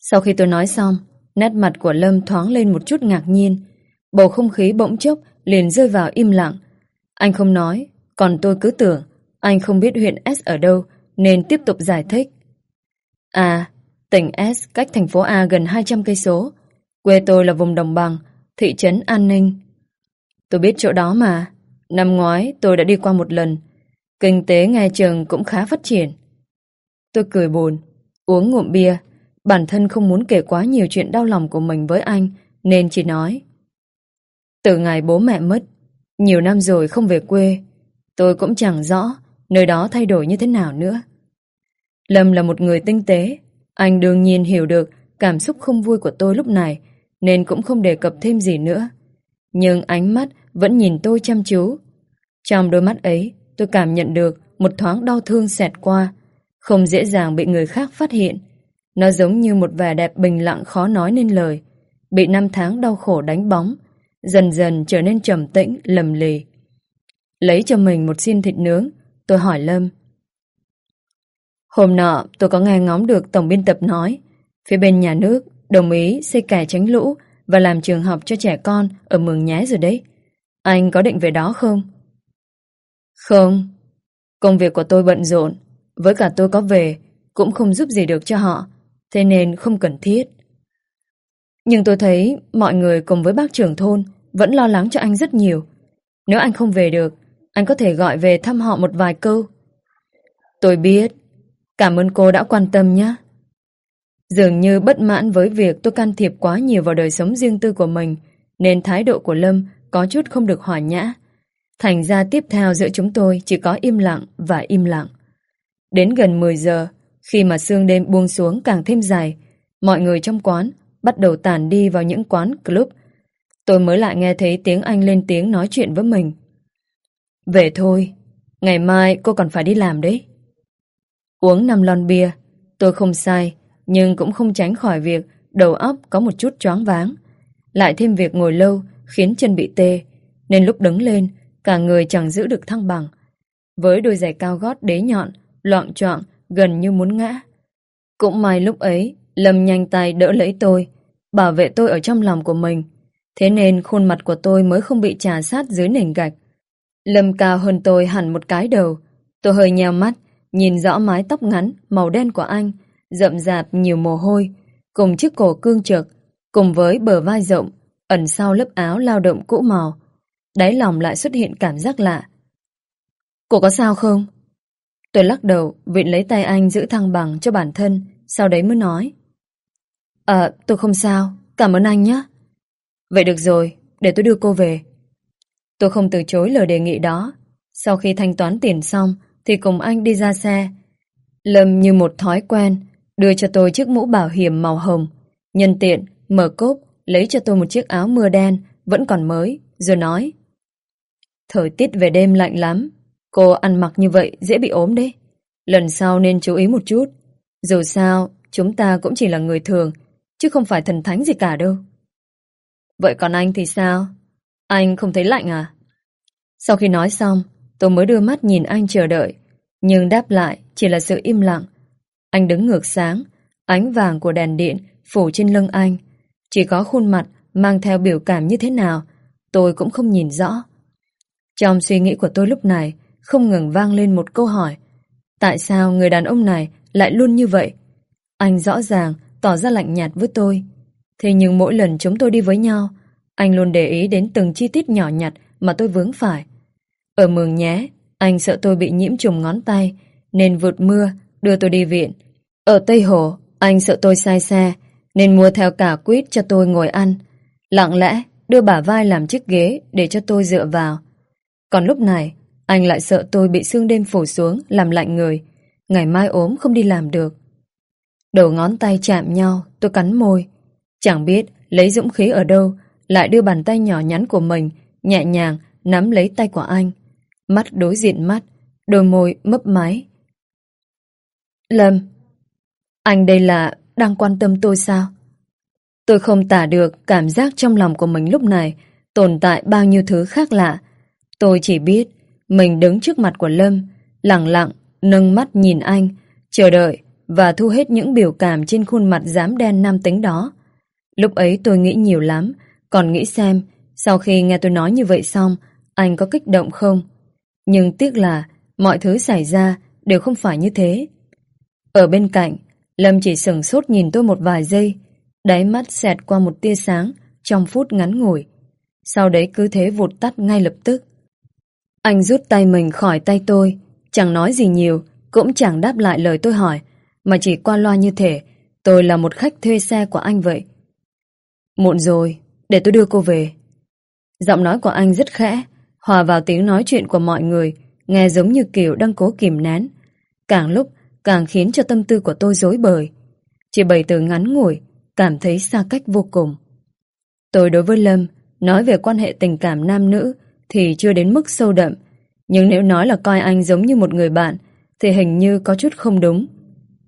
Sau khi tôi nói xong, nét mặt của Lâm thoáng lên một chút ngạc nhiên. Bầu không khí bỗng chốc liền rơi vào im lặng. Anh không nói, còn tôi cứ tưởng anh không biết huyện S ở đâu nên tiếp tục giải thích. À, tỉnh S cách thành phố A gần 200 cây số. Quê tôi là vùng đồng bằng, thị trấn An Ninh. Tôi biết chỗ đó mà. Năm ngoái tôi đã đi qua một lần. Kinh tế nghe trường cũng khá phát triển. Tôi cười buồn, uống ngụm bia. Bản thân không muốn kể quá nhiều chuyện đau lòng của mình với anh, nên chỉ nói. Từ ngày bố mẹ mất, nhiều năm rồi không về quê, tôi cũng chẳng rõ nơi đó thay đổi như thế nào nữa. Lâm là một người tinh tế, anh đương nhiên hiểu được cảm xúc không vui của tôi lúc này, nên cũng không đề cập thêm gì nữa. Nhưng ánh mắt vẫn nhìn tôi chăm chú. Trong đôi mắt ấy, tôi cảm nhận được một thoáng đau thương xẹt qua, không dễ dàng bị người khác phát hiện. Nó giống như một vẻ đẹp bình lặng khó nói nên lời, bị năm tháng đau khổ đánh bóng, dần dần trở nên trầm tĩnh, lầm lì. Lấy cho mình một xiên thịt nướng, tôi hỏi Lâm. Hôm nọ tôi có nghe ngóng được tổng biên tập nói, phía bên nhà nước đồng ý xây cải tránh lũ và làm trường học cho trẻ con ở Mường Nhé rồi đấy. Anh có định về đó không? Không. Công việc của tôi bận rộn, với cả tôi có về cũng không giúp gì được cho họ, thế nên không cần thiết. Nhưng tôi thấy mọi người cùng với bác trưởng thôn vẫn lo lắng cho anh rất nhiều. Nếu anh không về được, anh có thể gọi về thăm họ một vài câu. Tôi biết. Cảm ơn cô đã quan tâm nhé. Dường như bất mãn với việc tôi can thiệp quá nhiều vào đời sống riêng tư của mình, nên thái độ của Lâm có chút không được hòa nhã. Thành ra tiếp theo giữa chúng tôi chỉ có im lặng và im lặng. Đến gần 10 giờ, khi mà sương đêm buông xuống càng thêm dài, mọi người trong quán bắt đầu tản đi vào những quán club. Tôi mới lại nghe thấy tiếng anh lên tiếng nói chuyện với mình. Về thôi, ngày mai cô còn phải đi làm đấy. Uống 5 lon bia, tôi không sai, nhưng cũng không tránh khỏi việc đầu óc có một chút choáng váng. Lại thêm việc ngồi lâu khiến chân bị tê, nên lúc đứng lên, cả người chẳng giữ được thăng bằng. Với đôi giày cao gót đế nhọn, loạn trọng, gần như muốn ngã. Cũng may lúc ấy, Lâm nhanh tay đỡ lấy tôi, bảo vệ tôi ở trong lòng của mình. Thế nên khuôn mặt của tôi mới không bị trà sát dưới nền gạch. Lâm cao hơn tôi hẳn một cái đầu. Tôi hơi nheo mắt, nhìn rõ mái tóc ngắn, màu đen của anh, rậm rạp nhiều mồ hôi, cùng chiếc cổ cương trực, cùng với bờ vai rộng, ẩn sau lớp áo lao động cũ màu. Đáy lòng lại xuất hiện cảm giác lạ. Cô có sao không? Tôi lắc đầu, viện lấy tay anh giữ thăng bằng cho bản thân, sau đấy mới nói. Ờ, tôi không sao, cảm ơn anh nhé. Vậy được rồi, để tôi đưa cô về. Tôi không từ chối lời đề nghị đó. Sau khi thanh toán tiền xong, thì cùng anh đi ra xe. Lâm như một thói quen, đưa cho tôi chiếc mũ bảo hiểm màu hồng. Nhân tiện, mở cốp, lấy cho tôi một chiếc áo mưa đen, vẫn còn mới, rồi nói. Thời tiết về đêm lạnh lắm, cô ăn mặc như vậy dễ bị ốm đấy. Lần sau nên chú ý một chút. Dù sao, chúng ta cũng chỉ là người thường, chứ không phải thần thánh gì cả đâu. Vậy còn anh thì sao? Anh không thấy lạnh à? Sau khi nói xong, tôi mới đưa mắt nhìn anh chờ đợi, nhưng đáp lại chỉ là sự im lặng. Anh đứng ngược sáng, ánh vàng của đèn điện phủ trên lưng anh. Chỉ có khuôn mặt mang theo biểu cảm như thế nào, tôi cũng không nhìn rõ. Trong suy nghĩ của tôi lúc này, không ngừng vang lên một câu hỏi. Tại sao người đàn ông này lại luôn như vậy? Anh rõ ràng tỏ ra lạnh nhạt với tôi. Thế nhưng mỗi lần chúng tôi đi với nhau, anh luôn để ý đến từng chi tiết nhỏ nhặt mà tôi vướng phải. Ở mường nhé, anh sợ tôi bị nhiễm trùng ngón tay, nên vượt mưa, đưa tôi đi viện. Ở Tây Hồ, anh sợ tôi sai xe, nên mua theo cả quýt cho tôi ngồi ăn. Lặng lẽ, đưa bả vai làm chiếc ghế để cho tôi dựa vào. Còn lúc này, anh lại sợ tôi bị sương đêm phủ xuống làm lạnh người. Ngày mai ốm không đi làm được. Đầu ngón tay chạm nhau, tôi cắn môi. Chẳng biết lấy dũng khí ở đâu, lại đưa bàn tay nhỏ nhắn của mình nhẹ nhàng nắm lấy tay của anh. Mắt đối diện mắt, đôi môi mấp máy. Lâm, anh đây là đang quan tâm tôi sao? Tôi không tả được cảm giác trong lòng của mình lúc này tồn tại bao nhiêu thứ khác lạ. Tôi chỉ biết mình đứng trước mặt của Lâm, lặng lặng, nâng mắt nhìn anh, chờ đợi và thu hết những biểu cảm trên khuôn mặt dám đen nam tính đó. Lúc ấy tôi nghĩ nhiều lắm, còn nghĩ xem, sau khi nghe tôi nói như vậy xong, anh có kích động không? Nhưng tiếc là mọi thứ xảy ra đều không phải như thế. Ở bên cạnh, Lâm chỉ sừng sốt nhìn tôi một vài giây, đáy mắt xẹt qua một tia sáng trong phút ngắn ngủi. Sau đấy cứ thế vụt tắt ngay lập tức. Anh rút tay mình khỏi tay tôi, chẳng nói gì nhiều, cũng chẳng đáp lại lời tôi hỏi, mà chỉ qua loa như thể tôi là một khách thuê xe của anh vậy. Muộn rồi, để tôi đưa cô về. Giọng nói của anh rất khẽ, hòa vào tiếng nói chuyện của mọi người, nghe giống như kiểu đang cố kìm nén. Càng lúc, càng khiến cho tâm tư của tôi rối bời. Chỉ bày từ ngắn ngủi, cảm thấy xa cách vô cùng. Tôi đối với Lâm, nói về quan hệ tình cảm nam nữ thì chưa đến mức sâu đậm, nhưng nếu nói là coi anh giống như một người bạn thì hình như có chút không đúng.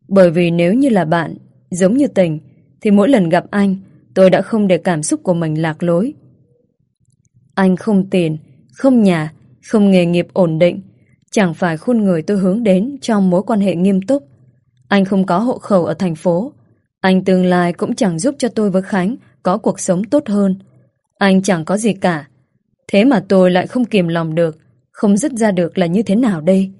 Bởi vì nếu như là bạn, giống như tình, thì mỗi lần gặp anh, tôi đã không để cảm xúc của mình lạc lối. Anh không tiền, không nhà, không nghề nghiệp ổn định, chẳng phải khuôn người tôi hướng đến trong mối quan hệ nghiêm túc. Anh không có hộ khẩu ở thành phố. Anh tương lai cũng chẳng giúp cho tôi với Khánh có cuộc sống tốt hơn. Anh chẳng có gì cả. Thế mà tôi lại không kìm lòng được, không dứt ra được là như thế nào đây?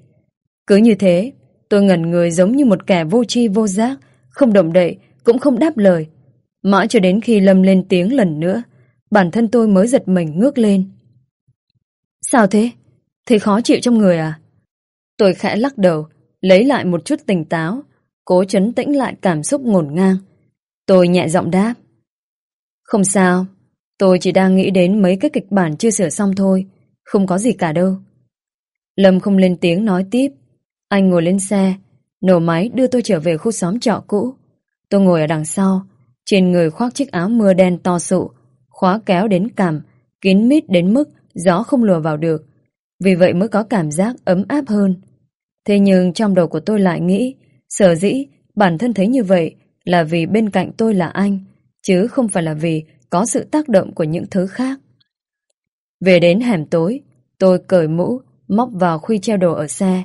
Cứ như thế, tôi ngẩn người giống như một kẻ vô tri vô giác, không động đậy, cũng không đáp lời. Mãi cho đến khi Lâm lên tiếng lần nữa, bản thân tôi mới giật mình ngước lên. Sao thế? Thấy khó chịu trong người à? Tôi khẽ lắc đầu, lấy lại một chút tỉnh táo, cố chấn tĩnh lại cảm xúc ngổn ngang. Tôi nhẹ giọng đáp. Không sao, tôi chỉ đang nghĩ đến mấy cái kịch bản chưa sửa xong thôi, không có gì cả đâu. Lâm không lên tiếng nói tiếp, anh ngồi lên xe, nổ máy đưa tôi trở về khu xóm trọ cũ. Tôi ngồi ở đằng sau, trên người khoác chiếc áo mưa đen to sụ, khóa kéo đến cằm, kín mít đến mức gió không lùa vào được. Vì vậy mới có cảm giác ấm áp hơn. Thế nhưng trong đầu của tôi lại nghĩ, sở dĩ bản thân thấy như vậy là vì bên cạnh tôi là anh, chứ không phải là vì có sự tác động của những thứ khác. Về đến hẻm tối, tôi cởi mũ, móc vào khuy treo đồ ở xe,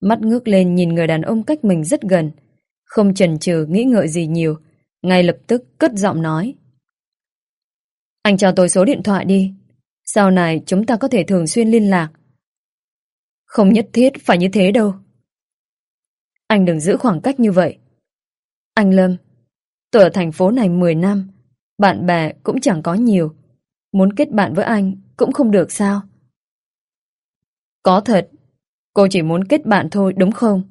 mắt ngước lên nhìn người đàn ông cách mình rất gần, không chần chừ nghĩ ngợi gì nhiều, ngay lập tức cất giọng nói. Anh cho tôi số điện thoại đi, sau này chúng ta có thể thường xuyên liên lạc. Không nhất thiết phải như thế đâu. Anh đừng giữ khoảng cách như vậy. Anh Lâm, tôi ở thành phố này 10 năm, bạn bè cũng chẳng có nhiều. Muốn kết bạn với anh cũng không được sao? Có thật, Cô chỉ muốn kết bạn thôi đúng không?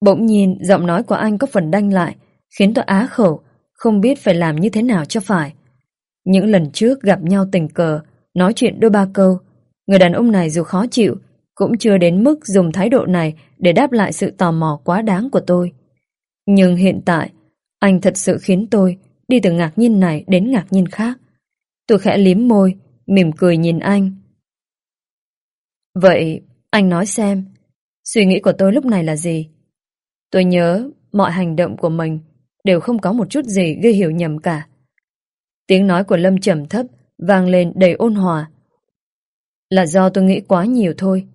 Bỗng nhiên giọng nói của anh có phần đanh lại khiến tôi á khẩu, không biết phải làm như thế nào cho phải. Những lần trước gặp nhau tình cờ, nói chuyện đôi ba câu, người đàn ông này dù khó chịu, cũng chưa đến mức dùng thái độ này để đáp lại sự tò mò quá đáng của tôi. Nhưng hiện tại, anh thật sự khiến tôi đi từ ngạc nhiên này đến ngạc nhiên khác. Tôi khẽ liếm môi, mỉm cười nhìn anh. Vậy anh nói xem, suy nghĩ của tôi lúc này là gì? Tôi nhớ mọi hành động của mình đều không có một chút gì gây hiểu nhầm cả. Tiếng nói của Lâm trầm thấp vang lên đầy ôn hòa. Là do tôi nghĩ quá nhiều thôi.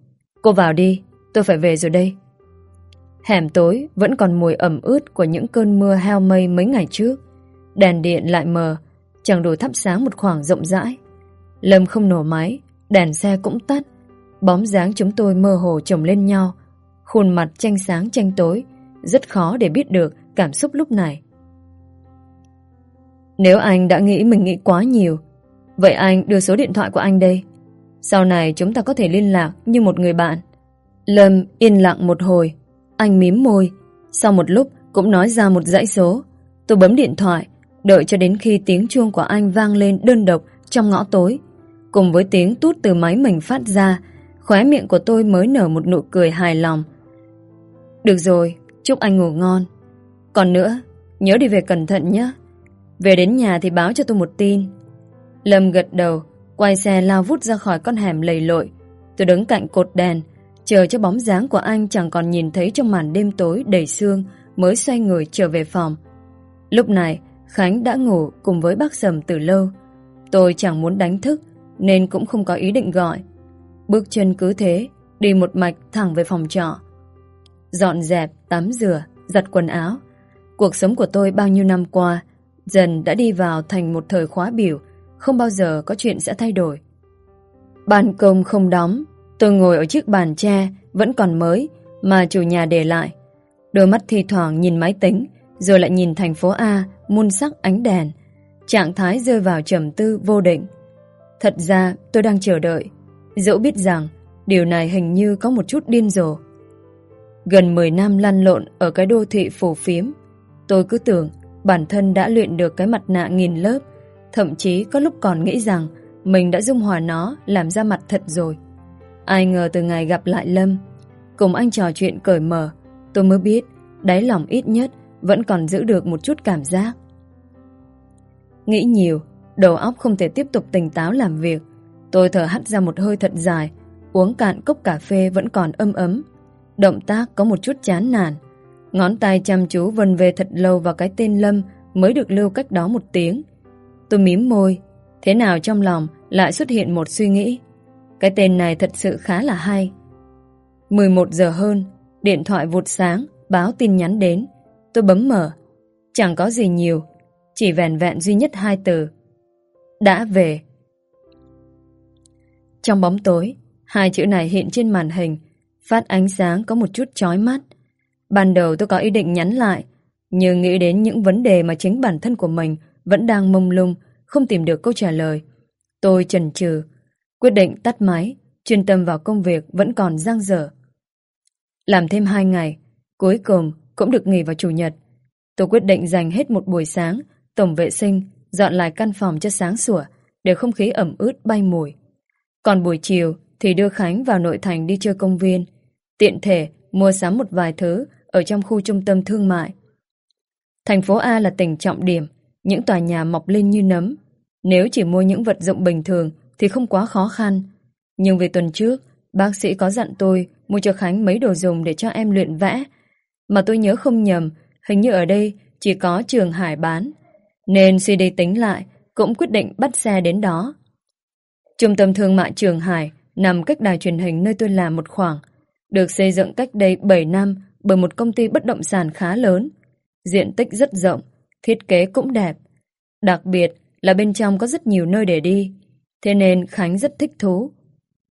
Cô vào đi, tôi phải về rồi đây. Hẻm tối vẫn còn mùi ẩm ướt của những cơn mưa heo mây mấy ngày trước. Đèn điện lại mờ, chẳng đủ thắp sáng một khoảng rộng rãi. Lâm không nổ máy, đèn xe cũng tắt. Bóng dáng chúng tôi mơ hồ chồng lên nhau. Khuôn mặt tranh sáng tranh tối, rất khó để biết được cảm xúc lúc này. Nếu anh đã nghĩ mình nghĩ quá nhiều, vậy anh đưa số điện thoại của anh đây. Sau này chúng ta có thể liên lạc như một người bạn. Lâm yên lặng một hồi, anh mím môi, sau một lúc cũng nói ra một dãy số. Tôi bấm điện thoại, đợi cho đến khi tiếng chuông của anh vang lên đơn độc trong ngõ tối. Cùng với tiếng tút từ máy mình phát ra, khóe miệng của tôi mới nở một nụ cười hài lòng. Được rồi, chúc anh ngủ ngon. Còn nữa, nhớ đi về cẩn thận nhé. Về đến nhà thì báo cho tôi một tin. Lâm gật đầu, quay xe lao vút ra khỏi con hẻm lầy lội. Tôi đứng cạnh cột đèn, chờ cho bóng dáng của anh chẳng còn nhìn thấy trong màn đêm tối đầy sương mới xoay người trở về phòng. Lúc này, Khánh đã ngủ cùng với bác Sầm từ lâu. Tôi chẳng muốn đánh thức nên cũng không có ý định gọi. Bước chân cứ thế, đi một mạch thẳng về phòng trọ. Dọn dẹp, tắm rửa, giặt quần áo. Cuộc sống của tôi bao nhiêu năm qua dần đã đi vào thành một thời khóa biểu, không bao giờ có chuyện sẽ thay đổi. Ban công không đóng, tôi ngồi ở chiếc bàn tre vẫn còn mới mà chủ nhà để lại. Đôi mắt thi thoảng nhìn máy tính, rồi lại nhìn thành phố A muôn sắc ánh đèn. Trạng thái rơi vào trầm tư vô định. Thật ra tôi đang chờ đợi, dẫu biết rằng điều này hình như có một chút điên rồ. Gần 10 năm lăn lộn ở cái đô thị phổ phiếm, tôi cứ tưởng bản thân đã luyện được cái mặt nạ nghìn lớp, thậm chí có lúc còn nghĩ rằng mình đã dung hòa nó làm ra mặt thật rồi. Ai ngờ từ ngày gặp lại Lâm, cùng anh trò chuyện cởi mở, tôi mới biết đáy lòng ít nhất vẫn còn giữ được một chút cảm giác. Nghĩ nhiều, đầu óc không thể tiếp tục tỉnh táo làm việc. Tôi thở hắt ra một hơi thật dài, uống cạn cốc cà phê vẫn còn âm ấm. Động tác có một chút chán nản. Ngón tay chăm chú vần về thật lâu vào cái tên Lâm mới được lưu cách đó một tiếng. Tôi mím môi, thế nào trong lòng lại xuất hiện một suy nghĩ. Cái tên này thật sự khá là hay. 11 giờ hơn, điện thoại vụt sáng, báo tin nhắn đến. Tôi bấm mở. Chẳng có gì nhiều, chỉ vẹn vẹn duy nhất hai từ. Đã về. Trong bóng tối, hai chữ này hiện trên màn hình, phát ánh sáng có một chút chói mắt. Ban đầu tôi có ý định nhắn lại, nhưng nghĩ đến những vấn đề mà chính bản thân của mình vẫn đang mông lung, không tìm được câu trả lời. Tôi chần chừ, quyết định tắt máy, chuyên tâm vào công việc vẫn còn giang dở. Làm thêm hai ngày, cuối cùng cũng được nghỉ vào chủ nhật. Tôi quyết định dành hết một buổi sáng, tổng vệ sinh, dọn lại căn phòng cho sáng sủa, để không khí ẩm ướt bay mùi. Còn buổi chiều thì đưa Khánh vào nội thành đi chơi công viên, tiện thể mua sắm một vài thứ ở trong khu trung tâm thương mại. Thành phố A là tỉnh trọng điểm, những tòa nhà mọc lên như nấm. Nếu chỉ mua những vật dụng bình thường thì không quá khó khăn. Nhưng về tuần trước, bác sĩ có dặn tôi mua cho Khánh mấy đồ dùng để cho em luyện vẽ. Mà tôi nhớ không nhầm, hình như ở đây chỉ có trường Hải bán. Nên suy đi tính lại, cũng quyết định bắt xe đến đó. Trung tâm thương mại Trường Hải nằm cách đài truyền hình nơi tôi làm một khoảng, được xây dựng cách đây 7 năm bởi một công ty bất động sản khá lớn. Diện tích rất rộng, thiết kế cũng đẹp. Đặc biệt là bên trong có rất nhiều nơi để đi, thế nên Khánh rất thích thú.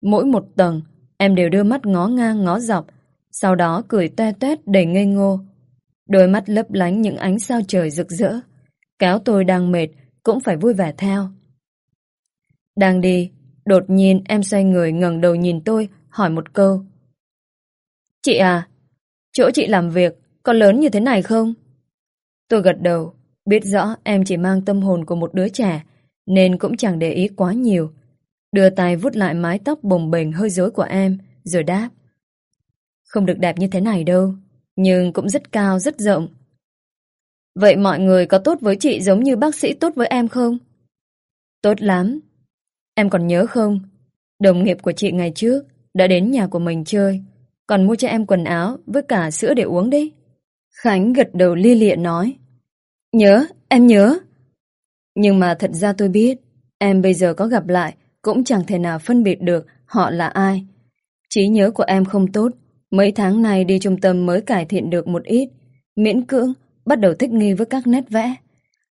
Mỗi một tầng, em đều đưa mắt ngó ngang ngó dọc, sau đó cười toe toét đầy ngây ngô. Đôi mắt lấp lánh những ánh sao trời rực rỡ. Kéo tôi đang mệt, cũng phải vui vẻ theo. Đang đi, đột nhiên em xoay người ngẩng đầu nhìn tôi, hỏi một câu. Chị à, chỗ chị làm việc có lớn như thế này không? Tôi gật đầu, biết rõ em chỉ mang tâm hồn của một đứa trẻ, nên cũng chẳng để ý quá nhiều. Đưa tay vút lại mái tóc bồng bềnh hơi rối của em, rồi đáp. Không được đẹp như thế này đâu, nhưng cũng rất cao, rất rộng. Vậy mọi người có tốt với chị giống như bác sĩ tốt với em không? Tốt lắm. Em còn nhớ không? Đồng nghiệp của chị ngày trước đã đến nhà của mình chơi, còn mua cho em quần áo với cả sữa để uống đi Khánh gật đầu lia lịa nói. Nhớ, em nhớ. Nhưng mà thật ra tôi biết, em bây giờ có gặp lại cũng chẳng thể nào phân biệt được họ là ai. Trí nhớ của em không tốt, mấy tháng này đi trung tâm mới cải thiện được một ít, miễn cưỡng bắt đầu thích nghi với các nét vẽ.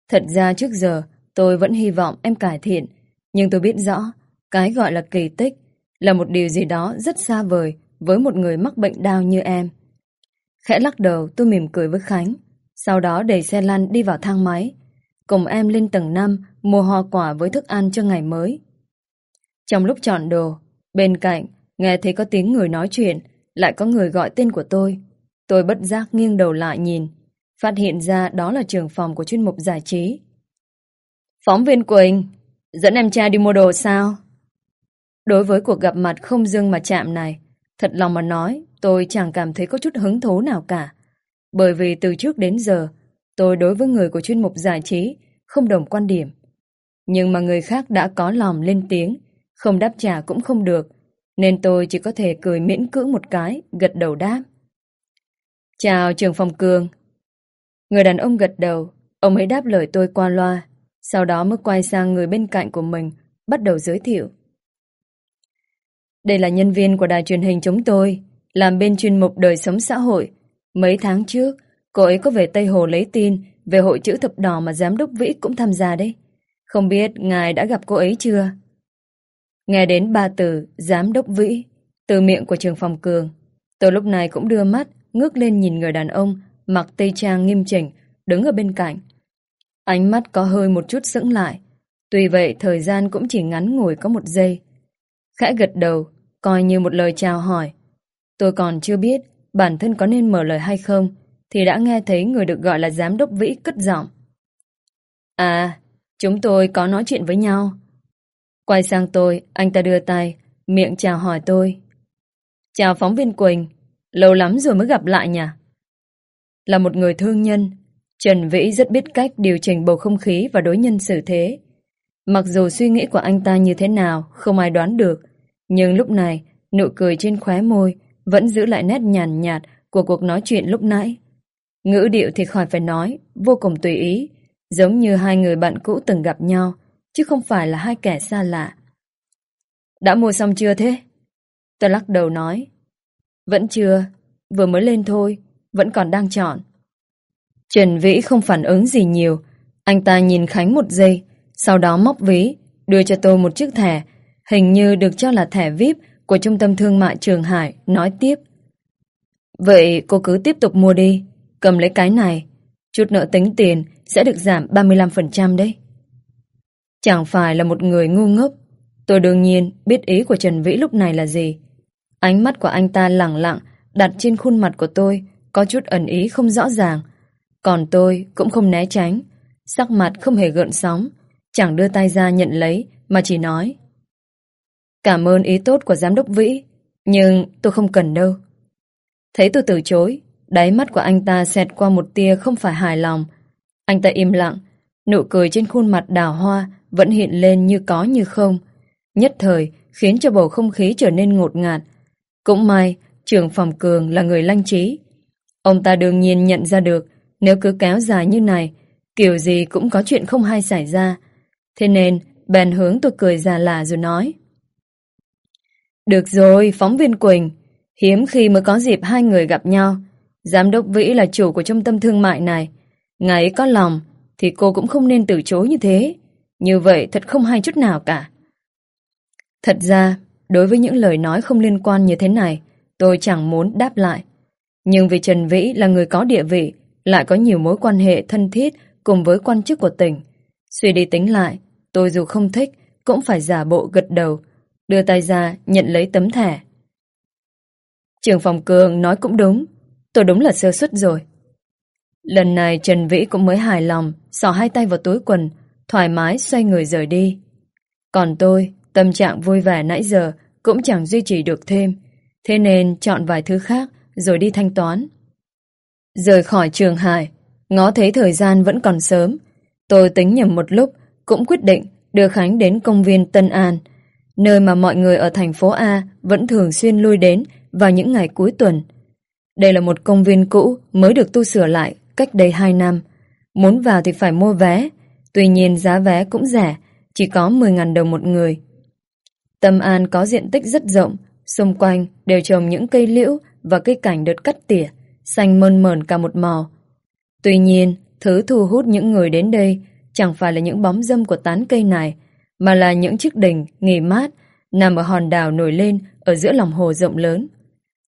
Thật ra trước giờ tôi vẫn hy vọng em cải thiện, nhưng tôi biết rõ cái gọi là kỳ tích là một điều gì đó rất xa vời với một người mắc bệnh đau như em. Khẽ lắc đầu tôi mỉm cười với Khánh, sau đó đẩy xe lăn đi vào thang máy, cùng em lên tầng 5 mua hoa quả với thức ăn cho ngày mới. Trong lúc chọn đồ, bên cạnh nghe thấy có tiếng người nói chuyện, lại có người gọi tên của tôi. Tôi bất giác nghiêng đầu lại nhìn, phát hiện ra đó là trưởng phòng của chuyên mục giải trí. Phóng viên Quỳnh, dẫn em trai đi mua đồ sao? Đối với cuộc gặp mặt không dưng mà chạm này, thật lòng mà nói, tôi chẳng cảm thấy có chút hứng thú nào cả. Bởi vì từ trước đến giờ, tôi đối với người của chuyên mục giải trí không đồng quan điểm. Nhưng mà người khác đã có lòng lên tiếng, không đáp trả cũng không được, nên tôi chỉ có thể cười miễn cưỡng một cái, gật đầu đáp. Chào trường phòng cường. Người đàn ông gật đầu, ông ấy đáp lời tôi qua loa, sau đó mới quay sang người bên cạnh của mình, bắt đầu giới thiệu. Đây là nhân viên của đài truyền hình chúng tôi, làm bên chuyên mục đời sống xã hội. Mấy tháng trước, cô ấy có về Tây Hồ lấy tin về hội chữ thập đỏ mà giám đốc Vĩ cũng tham gia đấy. Không biết ngài đã gặp cô ấy chưa? Nghe đến ba từ giám đốc Vĩ từ miệng của trường phòng cường. Tôi lúc này cũng đưa mắt ngước lên nhìn người đàn ông mặc tây trang nghiêm chỉnh đứng ở bên cạnh. Ánh mắt có hơi một chút sững lại. Tuy vậy thời gian cũng chỉ ngắn ngủi có một giây. Khẽ gật đầu, coi như một lời chào hỏi. Tôi còn chưa biết bản thân có nên mở lời hay không, thì đã nghe thấy người được gọi là giám đốc Vĩ cất giọng. À, chúng tôi có nói chuyện với nhau. Quay sang tôi, anh ta đưa tay, miệng chào hỏi tôi. Chào phóng viên Quỳnh, lâu lắm rồi mới gặp lại nhỉ? Là một người thương nhân, Trần Vĩ rất biết cách điều chỉnh bầu không khí và đối nhân xử thế. Mặc dù suy nghĩ của anh ta như thế nào, không ai đoán được, nhưng lúc này, nụ cười trên khóe môi vẫn giữ lại nét nhàn nhạt của cuộc nói chuyện lúc nãy. Ngữ điệu thì khỏi phải nói, vô cùng tùy ý, giống như hai người bạn cũ từng gặp nhau, chứ không phải là hai kẻ xa lạ. Đã mua xong chưa thế? Tôi lắc đầu nói. Vẫn chưa, vừa mới lên thôi, vẫn còn đang chọn. Trần Vĩ không phản ứng gì nhiều, anh ta nhìn Khánh một giây, sau đó móc ví, đưa cho tôi một chiếc thẻ, hình như được cho là thẻ VIP của Trung tâm Thương mại Trường Hải, nói tiếp. Vậy cô cứ tiếp tục mua đi, cầm lấy cái này, chút nợ tính tiền sẽ được giảm 35% đấy. Chẳng phải là một người ngu ngốc, tôi đương nhiên biết ý của Trần Vĩ lúc này là gì. Ánh mắt của anh ta lặng lặng đặt trên khuôn mặt của tôi, có chút ẩn ý không rõ ràng. Còn tôi cũng không né tránh, sắc mặt không hề gợn sóng, chẳng đưa tay ra nhận lấy mà chỉ nói. Cảm ơn ý tốt của giám đốc Vĩ, nhưng tôi không cần đâu. Thấy tôi từ chối, đáy mắt của anh ta xẹt qua một tia không phải hài lòng. Anh ta im lặng, nụ cười trên khuôn mặt đào hoa vẫn hiện lên như có như không. Nhất thời khiến cho bầu không khí trở nên ngột ngạt. Cũng may, trưởng phòng cường là người lanh trí. Ông ta đương nhiên nhận ra được nếu cứ kéo dài như này, kiểu gì cũng có chuyện không hay xảy ra. Thế nên, bèn hướng tôi cười già lạ rồi nói. Được rồi, phóng viên Quỳnh. Hiếm khi mới có dịp hai người gặp nhau. Giám đốc Vĩ là chủ của trung tâm thương mại này. Ngài ấy có lòng, thì cô cũng không nên từ chối như thế. Như vậy thật không hay chút nào cả. Thật ra, đối với những lời nói không liên quan như thế này, tôi chẳng muốn đáp lại. Nhưng vì Trần Vĩ là người có địa vị, lại có nhiều mối quan hệ thân thiết cùng với quan chức của tỉnh. Suy đi tính lại, tôi dù không thích, cũng phải giả bộ gật đầu, đưa tay ra nhận lấy tấm thẻ. Trường phòng cường nói cũng đúng, tôi đúng là sơ suất rồi. Lần này Trần Vĩ cũng mới hài lòng, xỏ hai tay vào túi quần, thoải mái xoay người rời đi. Còn tôi, tâm trạng vui vẻ nãy giờ cũng chẳng duy trì được thêm, thế nên chọn vài thứ khác rồi đi thanh toán. Rời khỏi trường Hải, ngó thấy thời gian vẫn còn sớm, tôi tính nhầm một lúc, cũng quyết định đưa Khánh đến công viên Tân An, nơi mà mọi người ở thành phố A vẫn thường xuyên lui đến vào những ngày cuối tuần. Đây là một công viên cũ mới được tu sửa lại cách đây 2 năm. Muốn vào thì phải mua vé, tuy nhiên giá vé cũng rẻ, chỉ có 10.000 đồng một người. Tâm An có diện tích rất rộng, xung quanh đều trồng những cây liễu và cây cảnh được cắt tỉa, xanh mơn mởn cả một màu. Tuy nhiên, thứ thu hút những người đến đây chẳng phải là những bóng dâm của tán cây này, mà là những chiếc đình nghỉ mát nằm ở hòn đảo nổi lên ở giữa lòng hồ rộng lớn.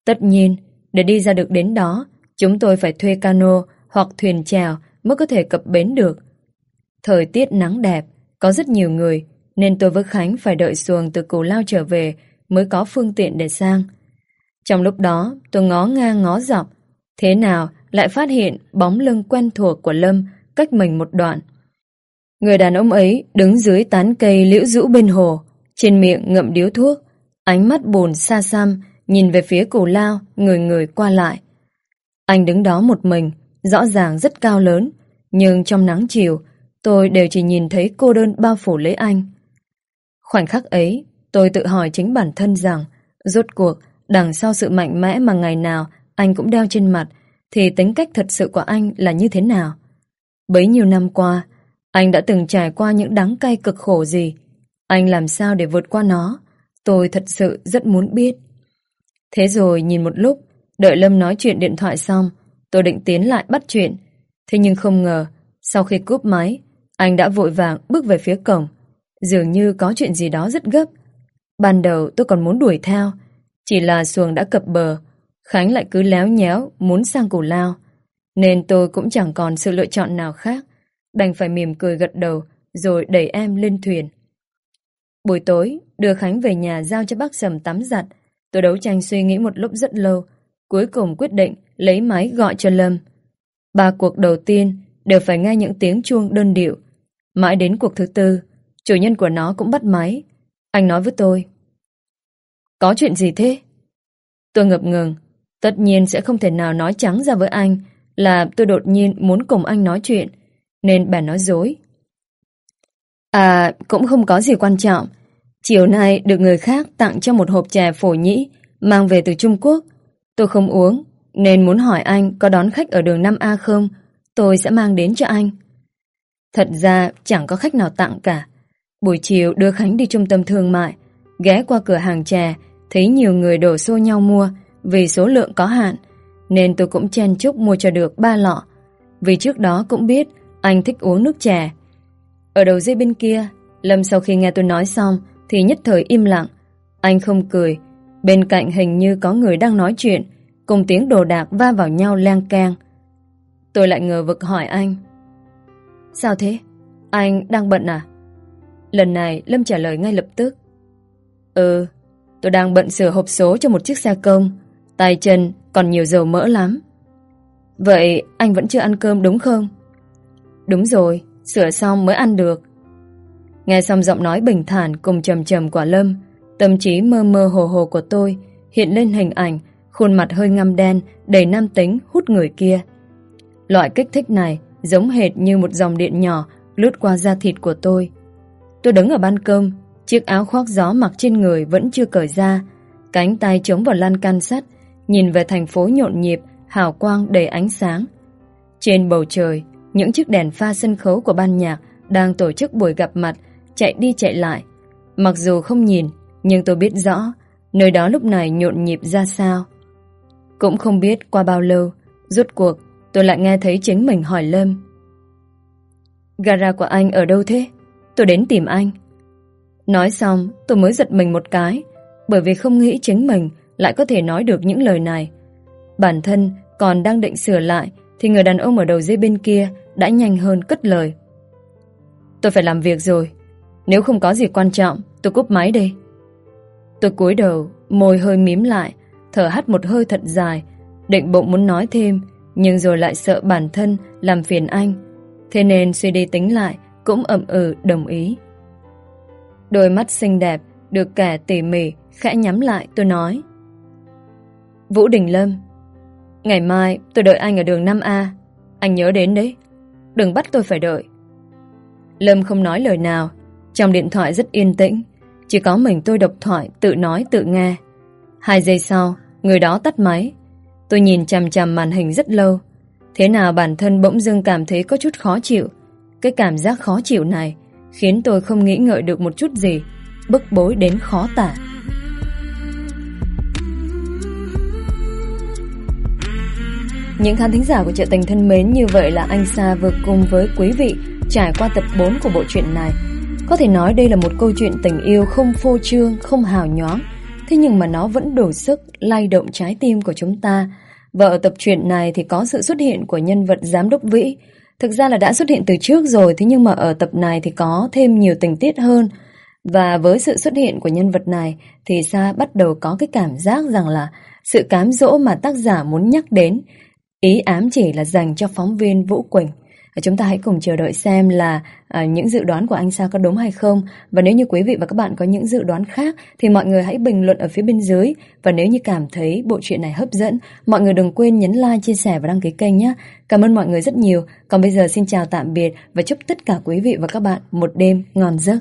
Tất nhiên, để đi ra được đến đó, chúng tôi phải thuê cano hoặc thuyền chèo mới có thể cập bến được. Thời tiết nắng đẹp, có rất nhiều người, nên tôi với Khánh phải đợi xuồng từ Cù Lao trở về mới có phương tiện để sang. Trong lúc đó, tôi ngó ngang ngó dọc, thế nào lại phát hiện bóng lưng quen thuộc của Lâm cách mình một đoạn. Người đàn ông ấy đứng dưới tán cây liễu rũ bên hồ, trên miệng ngậm điếu thuốc, ánh mắt buồn xa xăm, nhìn về phía cổ Lao, người người qua lại. Anh đứng đó một mình, rõ ràng rất cao lớn, nhưng trong nắng chiều, tôi đều chỉ nhìn thấy cô đơn bao phủ lấy anh. Khoảnh khắc ấy, tôi tự hỏi chính bản thân rằng, rốt cuộc, đằng sau sự mạnh mẽ mà ngày nào anh cũng đeo trên mặt, thì tính cách thật sự của anh là như thế nào? Bấy nhiêu năm qua, anh đã từng trải qua những đắng cay cực khổ gì? Anh làm sao để vượt qua nó? Tôi thật sự rất muốn biết. Thế rồi nhìn một lúc, đợi Lâm nói chuyện điện thoại xong, tôi định tiến lại bắt chuyện. Thế nhưng không ngờ, sau khi cúp máy, anh đã vội vàng bước về phía cổng. Dường như có chuyện gì đó rất gấp. Ban đầu tôi còn muốn đuổi theo, chỉ là xuồng đã cập bờ, Khánh lại cứ léo nhéo muốn sang củ lao. Nên tôi cũng chẳng còn sự lựa chọn nào khác, đành phải mỉm cười gật đầu rồi đẩy em lên thuyền. Buổi tối, đưa Khánh về nhà giao cho bác Sầm tắm giặt. Tôi đấu tranh suy nghĩ một lúc rất lâu, cuối cùng quyết định lấy máy gọi cho Lâm. Ba cuộc đầu tiên đều phải nghe những tiếng chuông đơn điệu. Mãi đến cuộc thứ tư, chủ nhân của nó cũng bắt máy. Anh nói với tôi. Có chuyện gì thế? Tôi ngập ngừng. Tất nhiên sẽ không thể nào nói trắng ra với anh là tôi đột nhiên muốn cùng anh nói chuyện, nên bà nói dối. À, cũng không có gì quan trọng. Chiều nay được người khác tặng cho một hộp trà phổ nhĩ mang về từ Trung Quốc. Tôi không uống, nên muốn hỏi anh có đón khách ở đường 5A không, tôi sẽ mang đến cho anh. Thật ra chẳng có khách nào tặng cả. Buổi chiều đưa Khánh đi trung tâm thương mại, ghé qua cửa hàng trà thấy nhiều người đổ xô nhau mua vì số lượng có hạn, nên tôi cũng chen chúc mua cho được ba lọ. Vì trước đó cũng biết anh thích uống nước trà Ở đầu dây bên kia, Lâm sau khi nghe tôi nói xong thì nhất thời im lặng. Anh không cười. Bên cạnh hình như có người đang nói chuyện, cùng tiếng đồ đạc va vào nhau lang can. Tôi lại ngờ vực hỏi anh. Sao thế? Anh đang bận à? Lần này Lâm trả lời ngay lập tức. Ừ, tôi đang bận sửa hộp số cho một chiếc xe công. Tay chân còn nhiều dầu mỡ lắm. Vậy anh vẫn chưa ăn cơm đúng không? Đúng rồi, sửa xong mới ăn được. Nghe xong giọng nói bình thản cùng trầm trầm quả Lâm, tâm trí mơ mơ hồ hồ của tôi hiện lên hình ảnh khuôn mặt hơi ngăm đen đầy nam tính hút người kia. Loại kích thích này giống hệt như một dòng điện nhỏ lướt qua da thịt của tôi. Tôi đứng ở ban công, chiếc áo khoác gió mặc trên người vẫn chưa cởi ra, cánh tay chống vào lan can sắt, nhìn về thành phố nhộn nhịp, hào quang đầy ánh sáng. Trên bầu trời, những chiếc đèn pha sân khấu của ban nhạc đang tổ chức buổi gặp mặt, chạy đi chạy lại. Mặc dù không nhìn, nhưng tôi biết rõ nơi đó lúc này nhộn nhịp ra sao. Cũng không biết qua bao lâu, rút cuộc tôi lại nghe thấy chính mình hỏi Lâm. Gara của anh ở đâu thế? Tôi đến tìm anh. Nói xong, tôi mới giật mình một cái, bởi vì không nghĩ chính mình lại có thể nói được những lời này. Bản thân còn đang định sửa lại thì người đàn ông ở đầu dây bên kia đã nhanh hơn cất lời. Tôi phải làm việc rồi. Nếu không có gì quan trọng, tôi cúp máy đi. Tôi cúi đầu, môi hơi mím lại, thở hắt một hơi thật dài, định bụng muốn nói thêm, nhưng rồi lại sợ bản thân làm phiền anh. Thế nên suy đi tính lại, cũng ậm ừ đồng ý. Đôi mắt xinh đẹp, được kẻ tỉ mỉ, khẽ nhắm lại tôi nói. Vũ Đình Lâm, ngày mai tôi đợi anh ở đường 5A, anh nhớ đến đấy, đừng bắt tôi phải đợi. Lâm không nói lời nào, trong điện thoại rất yên tĩnh, chỉ có mình tôi độc thoại tự nói tự nghe. Hai giây sau, người đó tắt máy. Tôi nhìn chằm chằm màn hình rất lâu. Thế nào bản thân bỗng dưng cảm thấy có chút khó chịu. Cái cảm giác khó chịu này khiến tôi không nghĩ ngợi được một chút gì, bức bối đến khó tả. Những khán thính giả của Trợ Tình thân mến như vậy là anh Sa vừa cùng với quý vị trải qua tập 4 của bộ truyện này. Có thể nói đây là một câu chuyện tình yêu không phô trương, không hào nhoáng, thế nhưng mà nó vẫn đủ sức lay động trái tim của chúng ta. Và ở tập truyện này thì có sự xuất hiện của nhân vật giám đốc Vĩ. Thực ra là đã xuất hiện từ trước rồi, thế nhưng mà ở tập này thì có thêm nhiều tình tiết hơn. Và với sự xuất hiện của nhân vật này thì Sa bắt đầu có cái cảm giác rằng là sự cám dỗ mà tác giả muốn nhắc đến ý ám chỉ là dành cho phóng viên Vũ Quỳnh. Chúng ta hãy cùng chờ đợi xem là à, những dự đoán của anh Sa có đúng hay không. Và nếu như quý vị và các bạn có những dự đoán khác thì mọi người hãy bình luận ở phía bên dưới. Và nếu như cảm thấy bộ truyện này hấp dẫn, mọi người đừng quên nhấn like, chia sẻ và đăng ký kênh nhé. Cảm ơn mọi người rất nhiều. Còn bây giờ xin chào tạm biệt và chúc tất cả quý vị và các bạn một đêm ngon giấc.